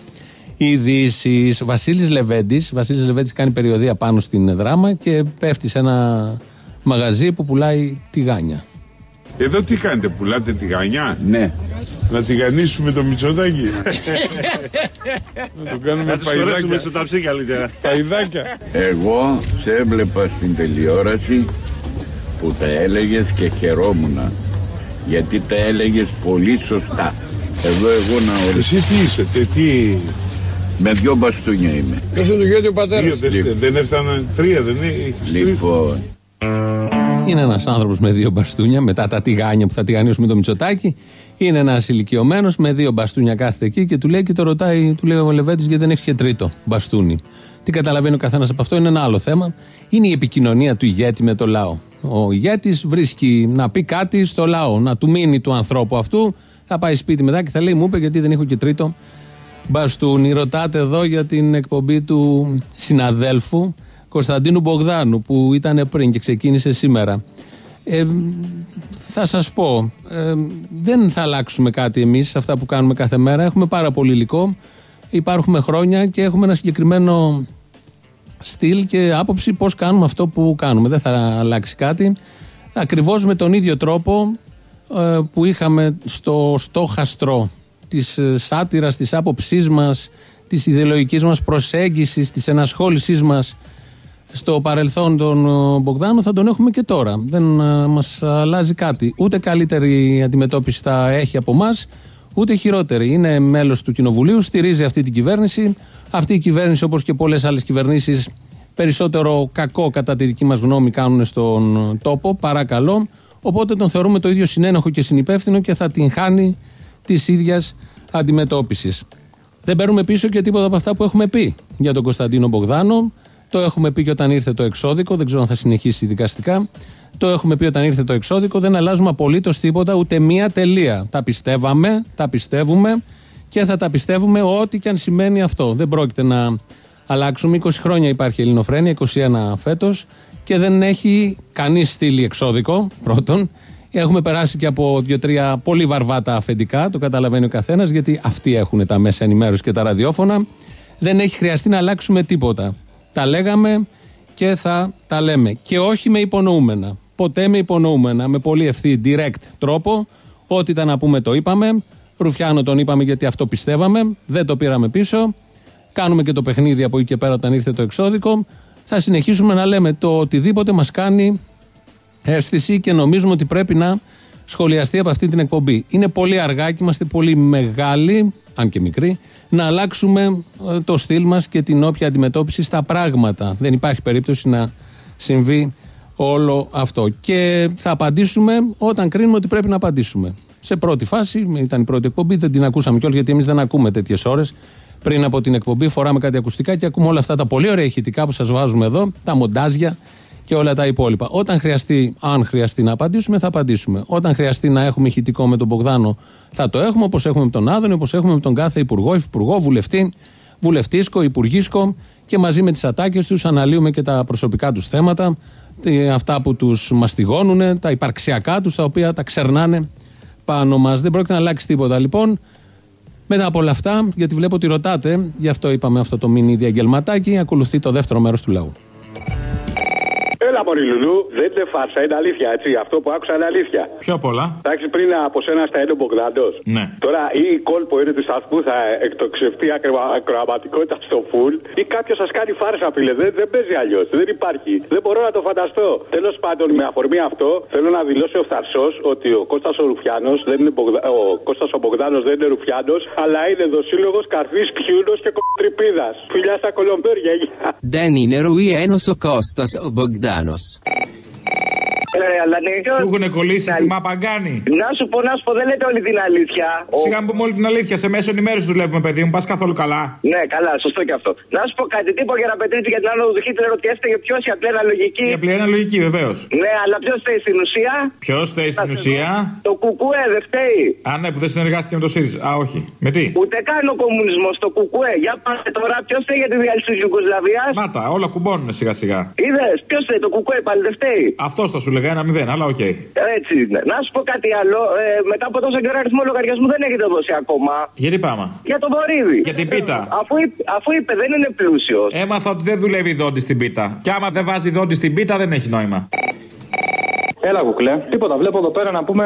ειδήσεις. Βασίλης Λεβέντης. Βασίλης Λεβέντης κάνει περιοδία πάνω στην δράμα και πέφτει σε ένα μαγαζί που πουλάει τηγάνια. Εδώ τι κάνετε, πουλάτε τηγανιά. Ναι. Να τηγανίσουμε το Μητσοτάκι. να το κάνουμε Να τους χωρέσουμε παϊδάκια. στο ταψί καλύτερα. Παϊδάκια. Εγώ σε έβλεπα στην τηλεόραση που τα έλεγες και χαιρόμουν γιατί τα έλεγες πολύ σωστά. Εδώ εγώ να οριστώ. Εσύ τι είσαι, τε, τι... Με δυο μπαστούνια είμαι. Ποιος είναι το γιο του πατέρας. Δεν, δεν έφταναν τρία, δεν είναι. Λοιπόν, Είναι ένας άνθρωπος με δύο μπαστούνια, μετά τα τηγάνια που θα τηγανίσουμε το Μητσοτάκι. Είναι ένας ηλικιωμένος με δύο μπαστούνια κάθεται εκεί και του λέει και το ρωτάει, του λέει ο Λεβέντης γιατί δεν έχεις και τρίτο μπαστούνι. Τι καταλαβαίνει ο καθένας από αυτό είναι ένα άλλο θέμα. Είναι η επικοινωνία του ηγέτη με το λαό. Ο ηγέτης βρίσκει να πει κάτι στο λαό, να του μείνει του ανθρώπου αυτού. Θα πάει σπίτι μετά και θα λέει: Μου είπε γιατί δεν έχω και τρίτο μπαστούνι. Ρωτάτε εδώ για την εκπομπή του συναδέλφου Κωνσταντίνου Μπογδάνου που ήταν πριν και ξεκίνησε σήμερα. Ε, θα σας πω, ε, δεν θα αλλάξουμε κάτι εμείς σε αυτά που κάνουμε κάθε μέρα. Έχουμε πάρα πολύ υλικό, υπάρχουμε χρόνια και έχουμε ένα συγκεκριμένο στυλ και άποψη πώς κάνουμε αυτό που κάνουμε. Δεν θα αλλάξει κάτι. Ακριβώς με τον ίδιο τρόπο ε, που είχαμε στο στόχαστρο της ε, σάτυρας, της άποψής μας, της ιδεολογικής μας προσέγγισης, της ενασχόλησής μας στο παρελθόν τον ε, Μπογδάνο θα τον έχουμε και τώρα. Δεν ε, μας αλλάζει κάτι. Ούτε καλύτερη αντιμετώπιση θα έχει από εμά, ούτε χειρότερη. Είναι μέλος του Κοινοβουλίου, στηρίζει αυτή την κυβέρνηση. Αυτή η κυβέρνηση όπως και πολλές άλλες κυβερνήσεις περισσότερο κακό κατά τη δική μας γνώμη κάνουν στον τόπο, παρακαλώ. Οπότε τον θεωρούμε το ίδιο συνένοχο και συνυπεύθυνο και θα την χάνει της ίδιας αντιμετώπισης. Δεν παίρνουμε πίσω και τίποτα από αυτά που έχουμε πει για τον Κωνσταντίνο Μπογδάνο. Το έχουμε πει και όταν ήρθε το εξώδικο, δεν ξέρω αν θα συνεχίσει δικαστικά. Το έχουμε πει όταν ήρθε το εξώδικο, δεν αλλάζουμε απολύτως τίποτα, ούτε μία τελεία. Τα πιστεύαμε, τα πιστεύουμε και θα τα πιστεύουμε ό,τι και αν σημαίνει αυτό. Δεν πρόκειται να αλλάξουμε. 20 χρόνια υπάρχει η Ελληνοφρένεια, 21 φέτος και δεν έχει κανείς στείλει εξώδικο, πρώτον. Έχουμε περάσει και από δύο-τρία πολύ βαρβάτα αφεντικά, το καταλαβαίνει ο καθένας, γιατί αυτοί έχουν τα μέσα ενημέρωσης και τα ραδιόφωνα. Δεν έχει χρειαστεί να αλλάξουμε τίποτα. Τα λέγαμε και θα τα λέμε. Και όχι με υπονοούμενα. Ποτέ με υπονοούμενα. Με πολύ ευθύ, direct τρόπο. Ό,τι ήταν να πούμε το είπαμε. Ρουφιάνο τον είπαμε γιατί αυτό πιστεύαμε. Δεν το πήραμε πίσω. Κάνουμε και το παιχνίδι από εκεί και πέρα όταν ήρθε το εξώδικο. Θα συνεχίσουμε να λέμε το οτιδήποτε μας κάνει αίσθηση και νομίζουμε ότι πρέπει να σχολιαστεί από αυτή την εκπομπή. Είναι πολύ αργά και είμαστε πολύ μεγάλοι, αν και μικροί, να αλλάξουμε ε, το στυλ μας και την όποια αντιμετώπιση στα πράγματα. Δεν υπάρχει περίπτωση να συμβεί όλο αυτό. Και θα απαντήσουμε όταν κρίνουμε ότι πρέπει να απαντήσουμε. Σε πρώτη φάση, ήταν η πρώτη εκπομπή, δεν την ακούσαμε κιόλας γιατί εμείς δεν ακούμε τέτοιες ώρες. Πριν από την εκπομπή, φοράμε κάτι ακουστικά και ακούμε όλα αυτά τα πολύ ωραία ηχητικά που σας βάζουμε εδώ, τα μοντάζια και όλα τα υπόλοιπα. Όταν χρειαστεί, αν χρειαστεί να απαντήσουμε, θα απαντήσουμε. Όταν χρειαστεί να έχουμε ηχητικό με τον Μπογδάνο, θα το έχουμε όπως έχουμε με τον Άδωνη, όπως έχουμε με τον κάθε υπουργό, υφυπουργό, βουλευτή, βουλευτήσκο, υπουργίσκο και μαζί με τις ατάκες τους αναλύουμε και τα προσωπικά τους θέματα, αυτά που τους μαστιγώνουν, τα υπαρξιακά τους, τα οποία τα ξερνάνε πάνω μας. Δεν πρόκειται να αλλάξει τίποτα λοιπόν. Μετά από όλα αυτά, γιατί βλέπω ότι ρωτάτε, γι' αυτό είπαμε αυτό το μήνυ διαγγελματάκι, ακολουθεί το δεύτερο μέρος του λαού. Έλα, Μωρή Λουλού, δεν είναι φάρσα, είναι αλήθεια, έτσι. Αυτό που άκουσα είναι αλήθεια. Πιο πολλά. Εντάξει, πριν από σένα στα είναι ο Μπογδάντο. Ναι. Τώρα ή η κόλπο είναι του σταθμού θα εκτοξευτεί ακροαματικότητα στο φουλ ή κάποιος σας κάνει φάρσα, φίλε. Δεν, δεν παίζει αλλιώς. Δεν υπάρχει. Δεν μπορώ να το φανταστώ. Τέλος πάντων, με αφορμή αυτό, θέλω να δηλώσει ο Φθαρσό ότι ο Κώστας ο Ρουφιάνος δεν είναι Μπογδα... ο Κώστας ο Μπογδάνο δεν είναι Ρουφιάνος, αλλά είναι δοσύλλογος καρφής πιούνος και κοντρυπίδα. Φιλιά στα κολομπέρια. Δεν είναι Ρουιένο ο Κώστας ο Μπογδάνο. ます。Σου έχουν κολλήσει στη μαπαγκάνη. Να σου πω, να σου πω, δεν λέτε όλη την αλήθεια. Σιγά μου πούμε όλη την αλήθεια. Σε μέσο ενημέρωση δουλεύουμε, παιδί μου. Πας καθόλου καλά. Ναι, καλά, σωστό και αυτό. Να σου πω κάτι, τίποτα για να πετύχει για την άλλο του Χίτλερ ότι έφταιγε ποιο η απλή αναλογική. Η απλή αναλογική, βεβαίως. Ναι, αλλά ποιος φταίει στην ουσία; Ποιος φταίει στην ουσία; Το κουκουέ δεν φταίει. Α, ναι, που δεν συνεργάστηκε με το ΣΥΡΙΖΑ. Α, όχι. Με τι; Ούτε καν ο κομμουνισμός, το κουκουέ. Για πάμε τώρα, ποιος φταίει για τη διάλυση της Ιουγκοσλαβίας; Μάτα, όλα κουμπώνουν σιγά σιγά. Είδες, ποιος φταίει, το κουκουέ πάλι δεν φταίει. Αυτός θα σου 'λεγα ένα μηδέν, αλλά ok. Okay. Έτσι είναι. Να σου πω κάτι άλλο. Ε, μετά από τόσο καιρό αριθμό λογαριασμού δεν έχετε δώσει ακόμα. Γιατί πάμε; Για τον Βορίδη. Για την πίτα. Αφού, είπε, αφού είπε δεν είναι πλούσιος. Έμαθα ότι δεν δουλεύει δόντι στην πίτα. Και άμα δεν βάζει δόντι στην πίτα δεν έχει νόημα. Έλα, κουκλέ. Τίποτα. Βλέπω εδώ πέρα να πούμε,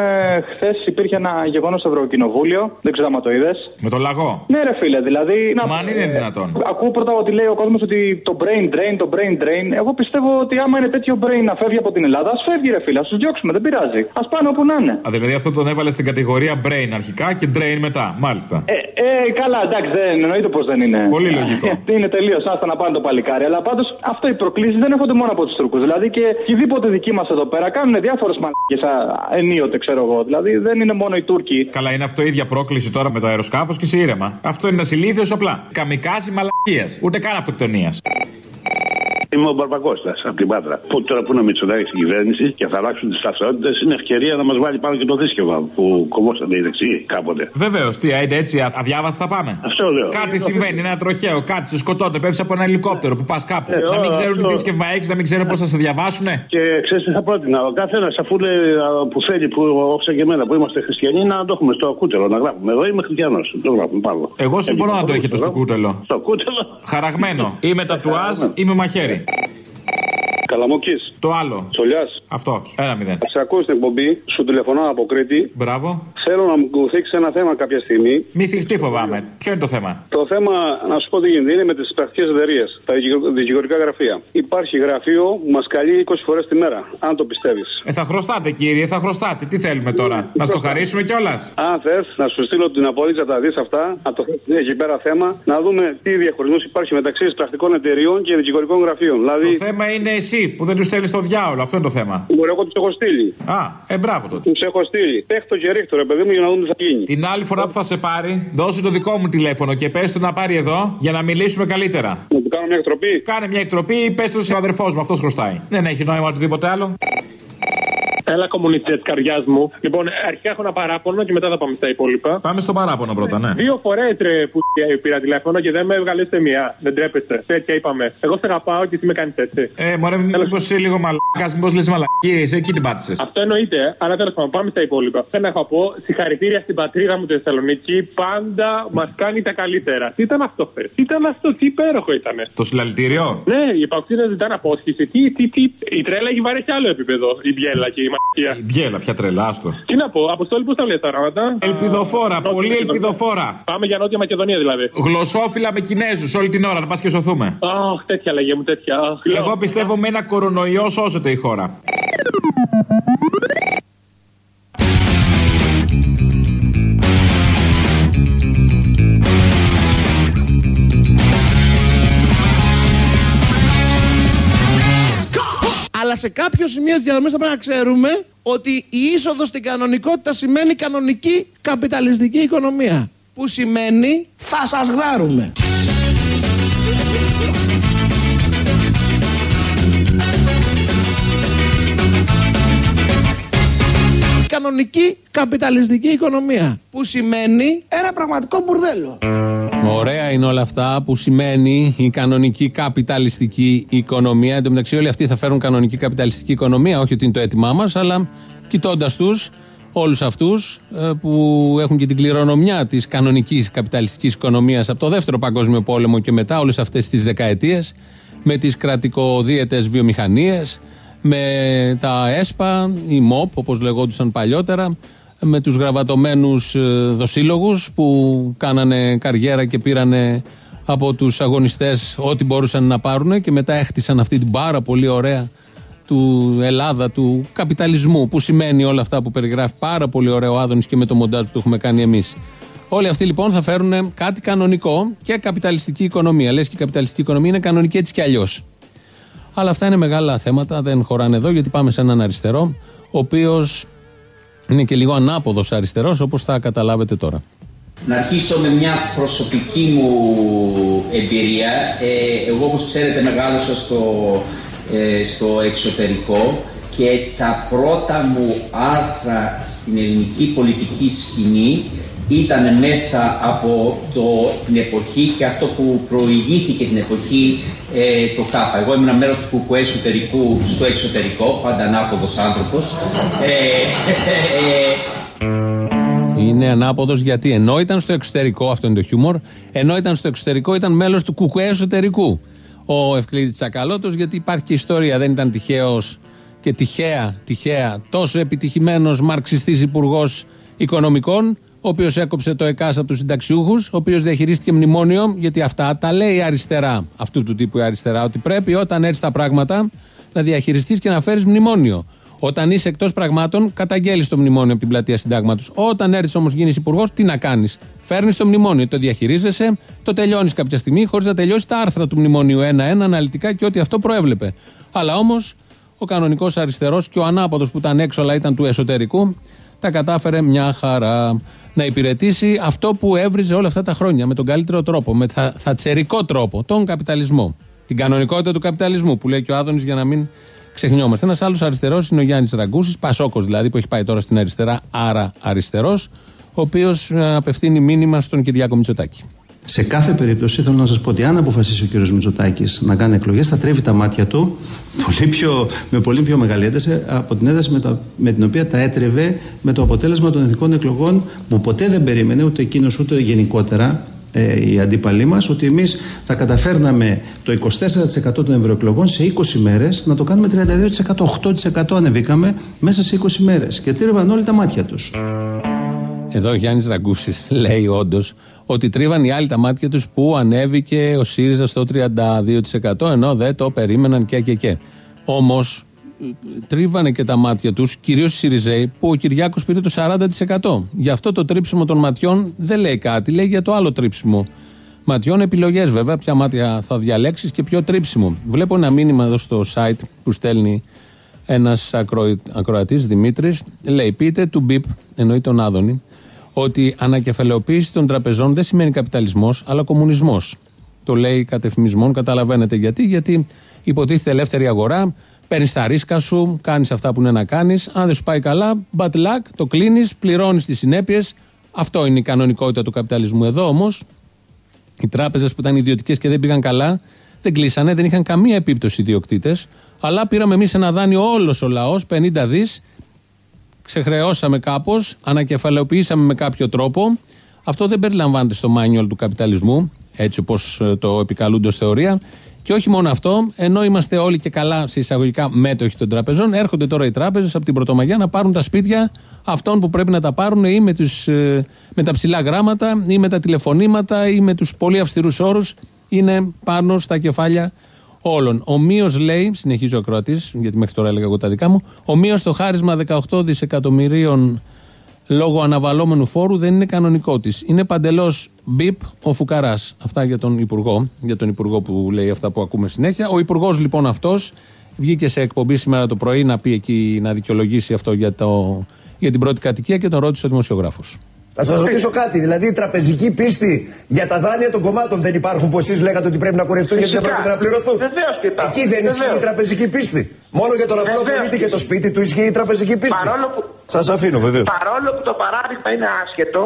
χθες υπήρχε ένα γεγονός στο Ευρωκοινοβούλιο. Δεν ξέρω αν το είδες. Με το λαγό. Ναι, ρε φίλε, δηλαδή. Μα αν είναι δυνατόν. Ακούω πρώτα ότι λέει ο κόσμος ότι το brain drain, το brain drain. Εγώ πιστεύω ότι άμα είναι τέτοιο brain να φεύγει από την Ελλάδα, ας φεύγει, ρε φίλε, ας τους διώξουμε, δεν πειράζει. Ας πάνε όπου να είναι. Α, δηλαδή αυτό τον έβαλε στην κατηγορία brain αρχικά και drain μετά. Μάλιστα. Ε, ε καλά, εντάξει, δεν εννοείται πως δεν είναι. Πολύ λογικό. είναι τελείως, άστα να πάνε το παλικάρι. Αλλά πάντως αυτό οι προκλήσεις δεν έρχονται μόνο από τους Τούρκους. Δηλαδή και οποιοδήποτε δική μας εδώ πέρα κάνουν διάφορες μαλακίες ενίοτε, ξέρω εγώ. Δηλαδή δεν είναι μόνο οι Τούρκοι. Καλά, είναι αυτό η ίδια πρόκληση τώρα με το αεροσκάφος και σε ήρεμα. Αυτό είναι ένα ηλίθιο απλά. Καμικάζι μαλακίας. Ούτε καν αυτοκτονίας. Είμαι ο Μπαρμπακώστα από την Πάτρα. Που τώρα που είναι ο Μητσοτάκης στην κυβέρνηση και θα αλλάξουν τις ταυτότητες, είναι ευκαιρία να μας βάλει πάνω και το δίσκευα που κομμόσατε οι δεξιοί κάποτε. Βεβαίως, τι, ainda έτσι αδιάβαστα πάμε. Αυτό λέω. Κάτι συμβαίνει, ένα τροχαίο, κάτι σε σκοτώνται, πέφτεις από ένα ελικόπτερο που πας κάπου. Ε, να μην αυτό- ξέρουν τι δίσκευμα έχεις, να μην ξέρουν πώς θα σε διαβάσουνε. Και ξέρεις τι θα πρότεινα. Ο καθένας αφού λέει α, που θέλει, που όψε και εμένα που είμαστε χριστιανοί, να το έχουμε στο κούτελο να γράφουμε. Εδώ είμαι χριστιανός. Το γράφουμε πάνω. Εγώ συμφωνώ να το έχετε στο κούτελο. Στο κούτελο. Χαραγμένο. Ή με τατουάζ ή με μαχαίρι. Καλαμοκή. Το άλλο. Τσολιάς. Αυτό. Ένα μηδέν. Σε ακούω στην εκπομπή, σου τηλεφωνώ από Κρήτη. Μπράβο. Θέλω να μου θίξεις ένα θέμα κάποια στιγμή. Μη θυχτεί φοβάμαι. Ποιο είναι το θέμα; Το θέμα, να σου πω τι γίνεται, είναι με τις πρακτικές εταιρείες, τα δικηγο- δικηγορικά γραφεία. Υπάρχει γραφείο που μας καλεί 20 φορές τη μέρα, αν το πιστεύεις. Ε, θα χρωστάτε κύριε, θα χρωστάτε. Τι θέλουμε τώρα. Να στο χαρίσουμε κιόλας; Αν θες, να σου στείλω την απόλυτη, να τα δεις αυτά, να το θέσει εκεί πέρα θέμα, να δούμε τι διαχωρισμό υπάρχει μεταξύ πρακτικών εταιρείων και δικηγορικών γραφείων. Δηλαδή, Το θέμα είναι εσύ που δεν τους στέλνεις στο διάολο. Αυτό είναι το θέμα. μπορεί εγώ τους έχω στείλει. Α, ε, μπράβο τότε. Τους έχω στείλει. Πέχτο και ρίχτω, ρε παιδί μου, για να δούμε τι θα γίνει. Την άλλη φορά που θα σε πάρει, δώσε το δικό μου τηλέφωνο και πες του να πάρει εδώ για να μιλήσουμε καλύτερα. Να του κάνω μια εκτροπή. Κάνε μια εκτροπή ή πες του σε αδερφό μου, αυτός χρωστάει. Δεν έχει νόημα οτιδήποτε άλλο. Έλα, κομμουνιστέ της καρδιά μου. Λοιπόν, αρχικά έχω ένα παράπονο και μετά θα πάμε στα υπόλοιπα. Πάμε στο παράπονο πρώτα, ναι. Δύο φορές ρε που πήρα τηλέφωνο και δεν με έβγαλε ούτε μία. Δεν τρέπεστε. Τέτοια είπαμε. Εγώ σε αγαπάω και εσύ με κάνεις έτσι. Ε, μωρέ, μήπως είσαι λίγο μαλάκας, μήπως λες μαλακίες, εκεί την πάτησες. Αυτό εννοείται, αλλά τέλος πάντων πάμε στα υπόλοιπα. Θέλω να έχω πω συγχαρητήρια στην πατρίδα μου τη Θεσσαλονίκη. Πάντα μας κάνει τα καλύτερα. Τι ήταν αυτό, χθες; Τι ήταν αυτό, τι υπέροχο ήταν. Το συλλαλητήριο; Ναι, οι παοξίδε ζητάνε απόσχηση. Τι, τι, τι. Η τρέλα έχει βαρέσει άλλο επίπεδο. Η μπιέλα και η μαλακία. Μπιέλα, πια τρελάστο. Τι να πω, Αποστόλη, πώς τα λε τα γράμματα. Ελπιδοφόρα, Νότια πολύ Μακεδονία. ελπιδοφόρα. Πάμε για Νότια Μακεδονία δηλαδή. Γλωσσόφυλλα με Κινέζους όλη την ώρα, να πας και σωθούμε. Αχ, τέτοια λέγε μου, τέτοια. Αχ, λέω. Εγώ πιστεύω με ένα κορονοϊό σώζεται η χώρα. Αλλά σε κάποιο σημείο τη διαδρομής θα πρέπει να ξέρουμε ότι η είσοδος στην κανονικότητα σημαίνει κανονική καπιταλιστική οικονομία. Που σημαίνει θα σας γδάρουμε. Κανονική καπιταλιστική οικονομία. Που σημαίνει ένα πραγματικό μπουρδέλο. Ωραία είναι όλα αυτά που σημαίνει η κανονική καπιταλιστική οικονομία. Εν τω μεταξύ, όλοι αυτοί θα φέρουν κανονική καπιταλιστική οικονομία. Όχι ότι είναι το έτοιμά μας, αλλά κοιτώντας τους, όλους αυτούς που έχουν και την κληρονομιά της κανονικής καπιταλιστικής οικονομίας από το δεύτερο Παγκόσμιο Πόλεμο και μετά, όλες αυτές τις δεκαετίες, με τις κρατικοδίαιτες βιομηχανίες, με τα ΕΣΠΑ, οι ΜΟΠ, όπως λεγόντουσαν παλιότερα, με τους γραβατωμένους ε, δοσύλλογους που κάνανε καριέρα και πήρανε από τους αγωνιστές ό,τι μπορούσαν να πάρουν και μετά έχτισαν αυτή την πάρα πολύ ωραία του Ελλάδα, του καπιταλισμού που σημαίνει όλα αυτά που περιγράφει πάρα πολύ ωραίο ο Άδωνης και με το μοντάζ που το έχουμε κάνει εμείς. Όλοι αυτοί λοιπόν θα φέρουν κάτι κανονικό και καπιταλιστική οικονομία. Λες και η καπιταλιστική οικονομία είναι κανονική έτσι κι αλλιώς. Αλλά αυτά είναι μεγάλα θέματα, δεν χωράνε εδώ γιατί πάμε σε έναν αριστερό, ο οποίος είναι και λίγο ανάποδος αριστερός όπως θα καταλάβετε τώρα. Να αρχίσω με μια προσωπική μου εμπειρία. Ε, εγώ όπως ξέρετε μεγάλωσα στο, ε, στο εξωτερικό και τα πρώτα μου άρθρα στην ελληνική πολιτική σκηνή ήταν μέσα από το, την εποχή και αυτό που προηγήθηκε την εποχή ε, το ΚΑΠΑ. Εγώ ήμουν μέρος του κουκουέ εσωτερικού στο εξωτερικό, πάντα ανάποδος άνθρωπος. Ε, ε, Είναι ανάποδος γιατί ενώ ήταν στο εξωτερικό, αυτό είναι το χιούμορ, ενώ ήταν στο εξωτερικό ήταν μέλος του κουκουέ εσωτερικού. Ο Ευκλήδης Τσακαλώτος γιατί υπάρχει και ιστορία, δεν ήταν τυχαίος και τυχαία, τυχαία τόσο επιτυχημένος μαρξιστής υπουργός οικονομικών ο οποίος έκοψε το ΕΚΑΣ από του συνταξιούχους, ο οποίος διαχειρίστηκε μνημόνιο, γιατί αυτά τα λέει η αριστερά, αυτού του τύπου η αριστερά, ότι πρέπει όταν έρθει τα πράγματα να διαχειριστείς και να φέρεις μνημόνιο. Όταν είσαι εκτός πραγμάτων, καταγγέλεις το μνημόνιο από την πλατεία συντάγματος. Όταν έρθεις όμως γίνεις υπουργός, τι να κάνεις; Φέρνεις το μνημόνιο, το διαχειρίζεσαι, το τελειώνεις κάποια στιγμή, χωρίς να τελειώσει τα άρθρα του μνημονίου ένα-ένα αναλυτικά και ό,τι αυτό προέβλεπε. Αλλά όμως ο κανονικός αριστερός και ο ανάποδος που ήταν έξω, αλλά ήταν του εσωτερικού, τα κατάφερε μια χαρά να υπηρετήσει αυτό που έβριζε όλα αυτά τα χρόνια με τον καλύτερο τρόπο, με θα, θατσερικό τρόπο, τον καπιταλισμό. Την κανονικότητα του καπιταλισμού που λέει και ο Άδωνης για να μην ξεχνιόμαστε. Ένας άλλος αριστερός είναι ο Γιάννης Ραγκούσης, Πασόκος δηλαδή, που έχει πάει τώρα στην αριστερά, άρα αριστερός, ο οποίος απευθύνει μήνυμα στον Κυριάκο Μητσοτάκη. Σε κάθε περίπτωση θέλω να σας πω ότι αν αποφασίσει ο κ. Μητσοτάκης να κάνει εκλογές, θα τρέβει τα μάτια του πολύ πιο, με πολύ πιο μεγάλη ένταση από την ένταση με, τα, με την οποία τα έτρεβε με το αποτέλεσμα των εθνικών εκλογών που ποτέ δεν περίμενε ούτε εκείνος ούτε γενικότερα ε, οι αντίπαλοι μας ότι εμείς θα καταφέρναμε το 24% των ευρωεκλογών σε 20 μέρες να το κάνουμε 32%. 8% ανεβήκαμε μέσα σε 20 μέρες. Και τρίβαν όλοι τα μάτια τους. Εδώ ο Γιάννης Ραγκούσης λέει όντως ότι τρίβαν οι άλλοι τα μάτια τους που ανέβηκε ο ΣΥΡΙΖΑ στο 32% ενώ δεν το περίμεναν και και και. Όμως τρίβανε και τα μάτια τους, κυρίως οι ΣΥΡΙΖΑΙ, που ο Κυριάκος πήρε το 40%. Γι' αυτό το τρίψιμο των ματιών δεν λέει κάτι, λέει για το άλλο τρίψιμο. Ματιών επιλογές βέβαια, ποια μάτια θα διαλέξεις και ποιο τρίψιμο. Βλέπω ένα μήνυμα εδώ στο site που στέλνει ένας ακρο... ακροατής Δημήτρης. Λέει: Πείτε του Μπίπ, εννοεί τον Άδωνη, ότι ανακεφαλαιοποίηση των τραπεζών δεν σημαίνει καπιταλισμός, αλλά κομμουνισμός. Το λέει κατεφημισμόν, καταλαβαίνετε γιατί. Γιατί υποτίθεται ελεύθερη αγορά, παίρνεις τα ρίσκα σου, κάνεις αυτά που είναι να κάνεις. Αν δεν σου πάει καλά, bad luck, το κλείνεις, πληρώνεις τις συνέπειες. Αυτό είναι η κανονικότητα του καπιταλισμού. Εδώ όμως, οι τράπεζες που ήταν ιδιωτικές και δεν πήγαν καλά, δεν κλείσανε, δεν είχαν καμία επίπτωση οι ιδιοκτήτες. Αλλά πήραμε εμείς ένα δάνειο όλος ο λαός, 50 δις, ξεχρεώσαμε κάπως, ανακεφαλαιοποιήσαμε με κάποιο τρόπο. Αυτό δεν περιλαμβάνεται στο manual του καπιταλισμού, έτσι όπως το επικαλούνται ως θεωρία. Και όχι μόνο αυτό, ενώ είμαστε όλοι και καλά σε εισαγωγικά μέτοχοι των τραπεζών, έρχονται τώρα οι τράπεζες από την Πρωτομαγιά να πάρουν τα σπίτια αυτών που πρέπει να τα πάρουν ή με, τους, ε, με τα ψηλά γράμματα ή με τα τηλεφωνήματα ή με τους πολύ αυστηρούς όρους. Είναι πάνω στα κεφάλια όλων. Ομοίω λέει, συνεχίζει ο Κροατή, γιατί μέχρι τώρα έλεγα εγώ τα δικά μου, ομοίω το χάρισμα 18 δισεκατομμυρίων λόγω αναβαλώμενου φόρου δεν είναι κανονικό της. Είναι παντελώς μπιπ ο Φουκαράς. Αυτά για τον Υπουργό, για τον Υπουργό που λέει αυτά που ακούμε συνέχεια. Ο Υπουργός λοιπόν αυτός βγήκε σε εκπομπή σήμερα το πρωί να πει εκεί να δικαιολογήσει αυτό για, το, για την πρώτη κατοικία και τον ρώτησε ο δημοσιογράφος. Να σας ρωτήσω κάτι. Δηλαδή, η τραπεζική πίστη για τα δάνεια των κομμάτων δεν υπάρχουν που εσείς λέγατε ότι πρέπει να κουρευτούν γιατί δεν πρέπει να πληρωθούν. Εκεί δεν ισχύει η τραπεζική πίστη. Μόνο για τον απλό πολίτη και το σπίτι του ισχύει η τραπεζική πίστη. Παρόλο που, Σας αφήνω βεβαίως. παρόλο που το παράδειγμα είναι άσχετο,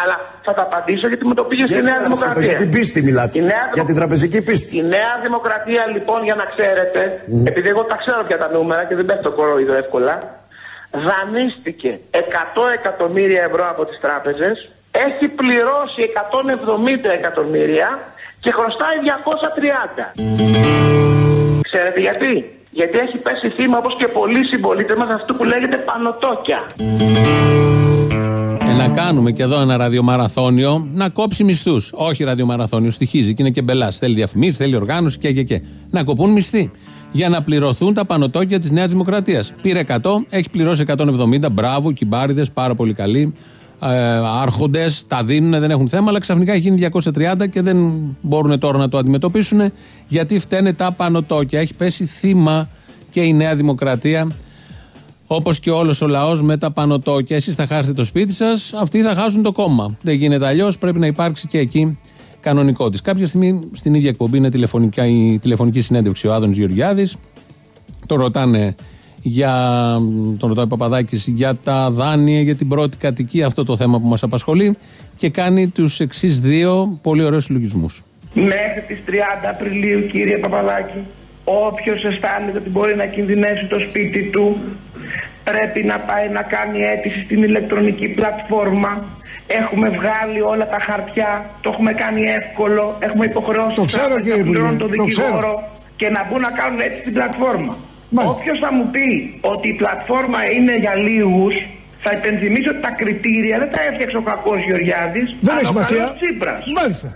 αλλά θα τα απαντήσω γιατί μου το πήγε στη Γιατί Νέα άσχετο, Δημοκρατία. Για την πίστη μιλάτε. Η Νέα Για την τραπεζική πίστη. Η Νέα Δημοκρατία λοιπόν για να ξέρετε, επειδή εγώ τα ξέρω πια τα νούμερα και δεν πέφτω κορόιδο εύκολα, δανείστηκε 100 εκατομμύρια ευρώ από τις τράπεζες, έχει πληρώσει 170 εκατομμύρια και χρωστάει 230. Ξέρετε γιατί; Γιατί έχει πέσει θύμα όπως και πολλοί συμπολίτε μας αυτού που λέγεται πανωτόκια. Ε, να κάνουμε και εδώ ένα ραδιομαραθώνιο να κόψει μισθούς. Όχι ραδιομαραθώνιο, στοιχίζει και είναι και μπελάς. Θέλει διαφημίσεις, θέλει οργάνωση και, και, και. Να κοπούν μισθοί. Για να πληρωθούν τα πανωτόκια της Νέας Δημοκρατίας. Πήρε 100, έχει πληρώσει 170. Μπράβο, κυμπάριδε, πάρα πολύ καλοί. Ε, Άρχοντες, τα δίνουν, δεν έχουν θέμα, αλλά ξαφνικά έχει γίνει 230 και δεν μπορούν τώρα να το αντιμετωπίσουν γιατί φταίνε τα πανωτόκια. Έχει πέσει θύμα και η Νέα Δημοκρατία Όπως και όλος ο λαός με τα πανωτόκια. Εσείς θα χάσετε το σπίτι σας, αυτοί θα χάσουν το κόμμα. Δεν γίνεται αλλιώς, πρέπει να υπάρξει και εκεί κανονικό της. Κάποια στιγμή στην ίδια εκπομπή είναι τηλεφωνικά, η τηλεφωνική συνέντευξη ο Άδωνης Γεωργιάδης. Το ρωτάνε για. Τον ρωτάει ο Παπαδάκης για τα δάνεια, για την πρώτη κατοικία, αυτό το θέμα που μας απασχολεί. Και κάνει τους εξής δύο πολύ ωραίους συλλογισμούς. Μέχρι τις 30 Απριλίου κύριε Παπαδάκη όποιος αισθάνεται ότι μπορεί να κινδυνεύσει το σπίτι του πρέπει να πάει να κάνει αίτηση στην ηλεκτρονική πλατφόρμα Έχουμε βγάλει όλα τα χαρτιά, το έχουμε κάνει εύκολο, έχουμε υποχρεώσει Το ξέρω, τράπεζα κύριε να πληρώνουν Υπουργέ, τον το ξέρω. δικηγόρο και να μπουν να κάνουν έτσι στην πλατφόρμα. Όποιος θα μου πει ότι η πλατφόρμα είναι για λίγους, θα υπενθυμίσω ότι τα κριτήρια δεν τα έφτιαξε ο κακός Γεωργιάδης. Δεν έχει σημασία. Τσίπρας. Μάλιστα.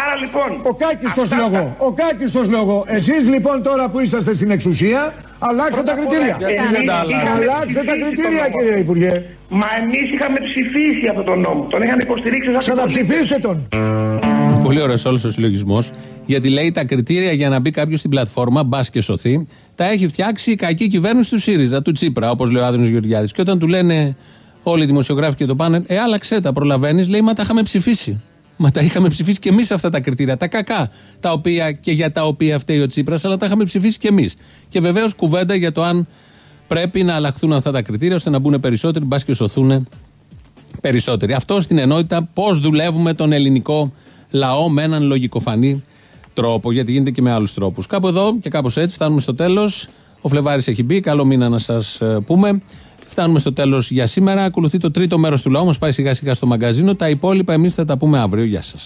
Άρα λοιπόν. Ο Κάκιστος λόγο. Ο Κάκιστος λόγο. Εσείς λοιπόν τώρα που είσαστε στην εξουσία, αλλάξτε τα κριτήρια. Γιατί δεν τα αλλάξετε. Αλλάξτε τα κριτήρια κύριε Υπουργέ. Μα εμείς είχαμε ψηφίσει αυτό τον νόμο. Τον είχαν υποστηρίξει σαν Ξαναψηφίστε τον. Πολύ ωραίος όλος ο συλλογισμός, γιατί λέει τα κριτήρια για να μπει κάποιος στην πλατφόρμα, μπας και σωθεί, τα έχει φτιάξει η κακή κυβέρνηση του ΣΥΡΙΖΑ, του Τσίπρα, όπως λέει ο Άδωνο Γεωργιάδης. Και όταν του λένε όλοι οι δημοσιογράφοι και το πάνε, Ε, άλλαξε τα, προλαβαίνεις, λέει Μα τα είχαμε ψηφίσει. Μα τα είχαμε ψηφίσει και εμείς αυτά τα κριτήρια, τα κακά, τα οποία και για τα οποία φταίει ο Τσίπρας, αλλά τα είχαμε ψηφίσει και εμείς. Και βεβαίως κουβέντα για το αν πρέπει να αλλάχθουν αυτά τα κριτήρια ώστε να μπουν περισσότεροι, μπας και σωθούν περισσότεροι. Αυτό στην ενότητα πώς δουλεύουμε τον ελληνικό λαό με έναν λογικοφανή τρόπο, γιατί γίνεται και με άλλους τρόπους. Κάπου εδώ και κάπως έτσι φτάνουμε στο τέλος. Ο Φλεβάρης έχει μπει, καλό μήνα να σας πούμε. Φτάνουμε στο τέλος για σήμερα. Ακολουθεί το τρίτο μέρος του λαού, μας πάει σιγά σιγά στο μαγκαζίνο. Τα υπόλοιπα εμείς θα τα πούμε αύριο. Γεια σας.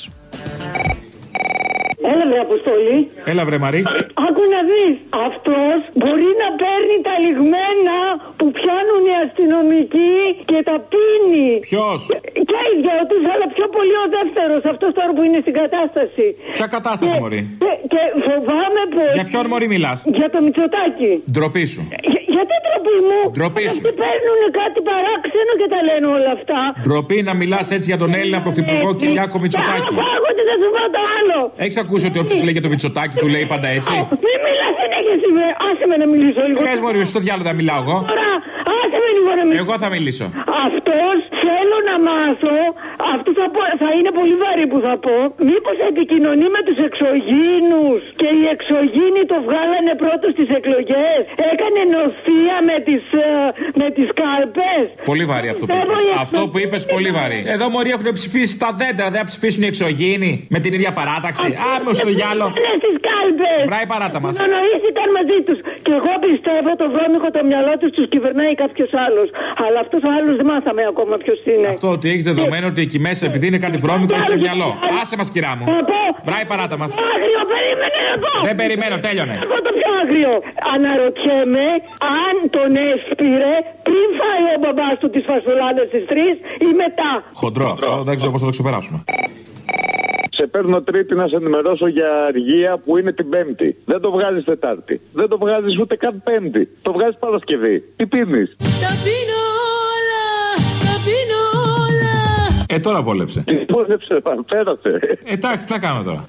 Έλα βρε Αποστολή. Έλα βρε Μαρή. Άκου να δεις, αυτός μπορεί να παίρνει τα λιγμένα που πιάνουν οι αστυνομικοί και τα πίνει. Ποιος; Και οι δυο τους, αλλά πιο πολύ ο δεύτερος, αυτός τώρα που είναι στην κατάσταση. Ποια κατάσταση, Και- Μωρή; Και, και φοβάμαι πως... Για ποιον Μωρή μιλάς; Για το Μητσοτάκι. Ντροπή σου. Για, γιατί τροπή μου; Ντροπή σου. Αυτοί παίρνουν κάτι παράξενο και τα λένε όλα αυτά. Ντροπή να μιλάς έτσι για τον Έλληνα Πρωθυπουργό Κυριάκο Μητσοτάκη. Άκου ότι θα σου πω το άλλο. Έχεις ακούσει ότι όποιος λέει για το Μητσοτάκη του λέει πάντα έτσι; Μην μιλάς συνέχεια εσύ, βρε. Άσε με να μιλήσω λίγο. Τι λε, Μωρή, στο διάλογο θα μιλάω εγώ. Τώρα, άσε με λίγο να μιλήσω. Εγώ θα μιλήσω. Αυτός θέλω να μάθω, αυτό θα, πω, θα είναι πολύ βαρύ που θα πω, μήπως επικοινωνεί με τους εξωγήινους και οι εξωγήινοι το βγάλανε πρώτος στις εκλογές; Έκανε νοθεία με τις, ε, με τις κάλπες; Πολύ βαρύ αυτό που Πιστεύω είπες. οι Αυτό που είπες πολύ βαρύ. Εδώ μωροί έχουν ψηφίσει τα δέντρα, δεν θα ψηφίσουν οι εξωγήινοι με την ίδια παράταξη. Άμμο στο γυάλο. Είναι στις κάλπες. Βράει παράτα μας. Συνονοήθηκαν μαζί τους. Και εγώ πιστεύω το βρώμικο το μυαλό τους τους κυβερνάει κάποιος άλλος. Αλλά αυτός ο άλλος δεν μάθαμε ακόμα ποιος είναι. Αυτό ότι έχεις δεδομένο ότι εκεί μέσα επειδή είναι κάτι βρώμικο έχει και μυαλό. Άσε μας, κυρά μου. Βράει παράτα μας. Άγριο, περίμενε να πω. Δεν περιμένω, τέλειωνε. Εγώ το πιο άγριο. Αναρωτιέμαι αν τον έσπηρε πριν φάει ο μπαμπάς του τις φασολάδες στις τρεις ή μετά. Χοντρό αυτό, δεν ξέρω πώς θα το ξεπεράσουμε. Σε παίρνω Τρίτη να σε ενημερώσω για αργία που είναι την Πέμπτη. Δεν το βγάζεις Τετάρτη. Δεν το βγάζεις ούτε καν Πέμπτη. Το βγάζεις Παρασκευή. Τι πίνεις; Τα πίνω όλα, τα πίνω όλα. Ε, τώρα βόλεψε. Βόλεψε, πέρασε. Εντάξει, τι να κάνω τώρα.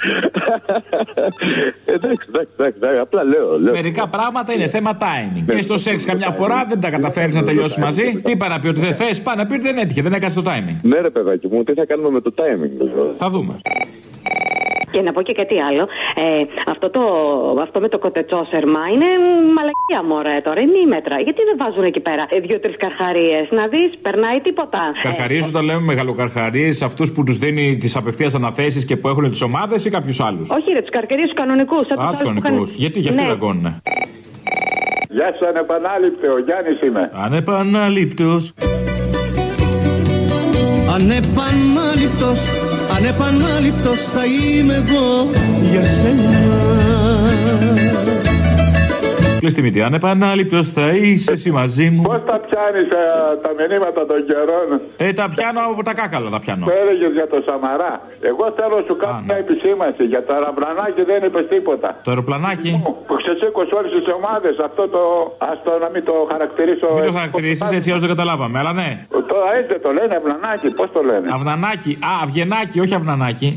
εντάξει, εντάξει, εντάξει, απλά λέω. λέω. Μερικά πράγματα είναι θέμα timing. Και στο σεξ καμιά φορά δεν τα καταφέρεις να τελειώσεις μαζί. Τι είπα να πει ότι δεν θες, πάει να πει ότι δεν έτυχε, δεν έκανες το timing. Ναι, ρε παιδάκι μου, τι θα κάνουμε με το timing. Θα δούμε. Και να πω και κάτι άλλο. Ε, αυτό, το, αυτό με το κοτετσόσερμα είναι μαλακία μωρέ τώρα. Είναι μέτρα. Γιατί δεν βάζουν εκεί πέρα ε, δύο-τρεις καρχαρίες; Να δεις, περνάει τίποτα. Καρχαρίες όταν λέμε μεγαλοκαρχαρίες, αυτούς που τους δίνει τις απευθείας αναθέσεις και που έχουν τις ομάδες ή κάποιους άλλους; Όχι, ρε, τους καρχαρίε τους κανονικούς. Α, τους κανονικούς. Γιατί, γι' αυτοί Ναι. δαγκώνουνε. Γεια σου, ανεπανάληπτε. Ο Γιάννης είμαι. Ανεπανάληπτος. Ανεπανάληπτος, ανεπανάληπτος θα είμαι εγώ για σένα Κλείσει τη μύτη. Ανεπανάληπτο θα είσαι εσύ μαζί μου. Πώς τα πιάνεις τα μηνύματα των καιρών; Ε, τα πιάνω από τα κάκαλα, τα πιάνω. Το έλεγες για το Σαμαρά. Εγώ θέλω να σου κάνω μια επισήμανση. Για το αεροπλανάκι δεν είπες τίποτα. Το αεροπλανάκι. Που ξεσήκωσε όλες τις ομάδες. Αυτό το. Άστο να μην το χαρακτηρίσω. Μην το χαρακτηρίσεις έτσι όσο δεν καταλάβαμε, αλλά ναι. Τώρα έτσι δεν το λένε, αυλανάκι. Πώς το λένε; Αυνανάκι. Α, αυγενάκι, όχι αυνανάκι.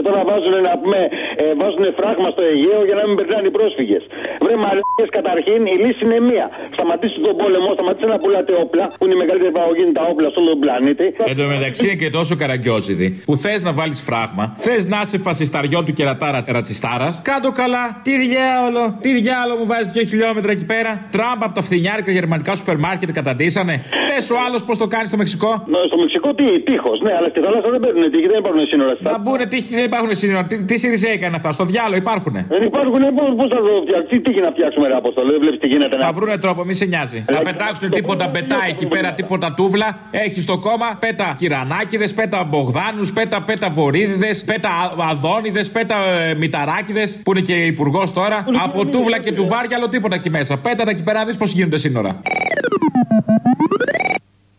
Και τώρα βάζουν να πούμε, ε, βάζουν φράγμα στο Αιγαίο για να μην περνάνε οι πρόσφυγες. Βρε μαλακίε καταρχήν, η λύση είναι μία. Σταματήστε τον πόλεμο, σταματήστε να πουλάτε όπλα, που είναι η μεγαλύτερη παραγωγή τα όπλα σε όλο τον πλανήτη. Εν τω μεταξύ είναι και τόσο καραγκιόζιδη που θες να βάλεις φράγμα, θες να είσαι φασισταριό του κερατάρα ρατσιστάρα. Κάτω καλά, τι διάολο, τι διάολο μου βάζεις δύο χιλιόμετρα εκεί πέρα. Τραμπ από τα φθινιάρικα γερμανικά σούπερ μάρκετ καταντήσανε. Θες ο άλλος πώς το κάνει στο Μεξικό; Ναι, στο Μεξικό τι, τείχος, ναι, αλλά στη θάλασσα δεν παίρνουν τείχη, δεν υπάρχουν σύνορα. Να μπουν τύχη, δεν υπάρχουν σύνορα. Τι, τι Σιριζέ έκανε αυτά, στο διάλογο υπάρχουν. Δεν υπάρχουν, πώ θα το φτιάξουμε, τι τύχη να φτιάξουμε, ρε Αποστολή, δεν βλέπεις τι γίνεται. Θα βρούνε τρόπο, μη σε νοιάζει. Θα πετάξουν τίποτα μπετά εκεί πέρα, τίποτα τούβλα. Έχεις το κόμμα, πέτα κυρανάκιδε, πέτα μπογδάνους, πέτα πέτα βορύδιδες, πέτα αδόνιδες, πέτα ε, μηταράκιδε που είναι και υπουργός τώρα. Από τούβλα και του βάρια, άλλο τίποτα εκεί μέσα. Πέτα τα εκεί πέρα, δεις πώς γίνονται σύνορα.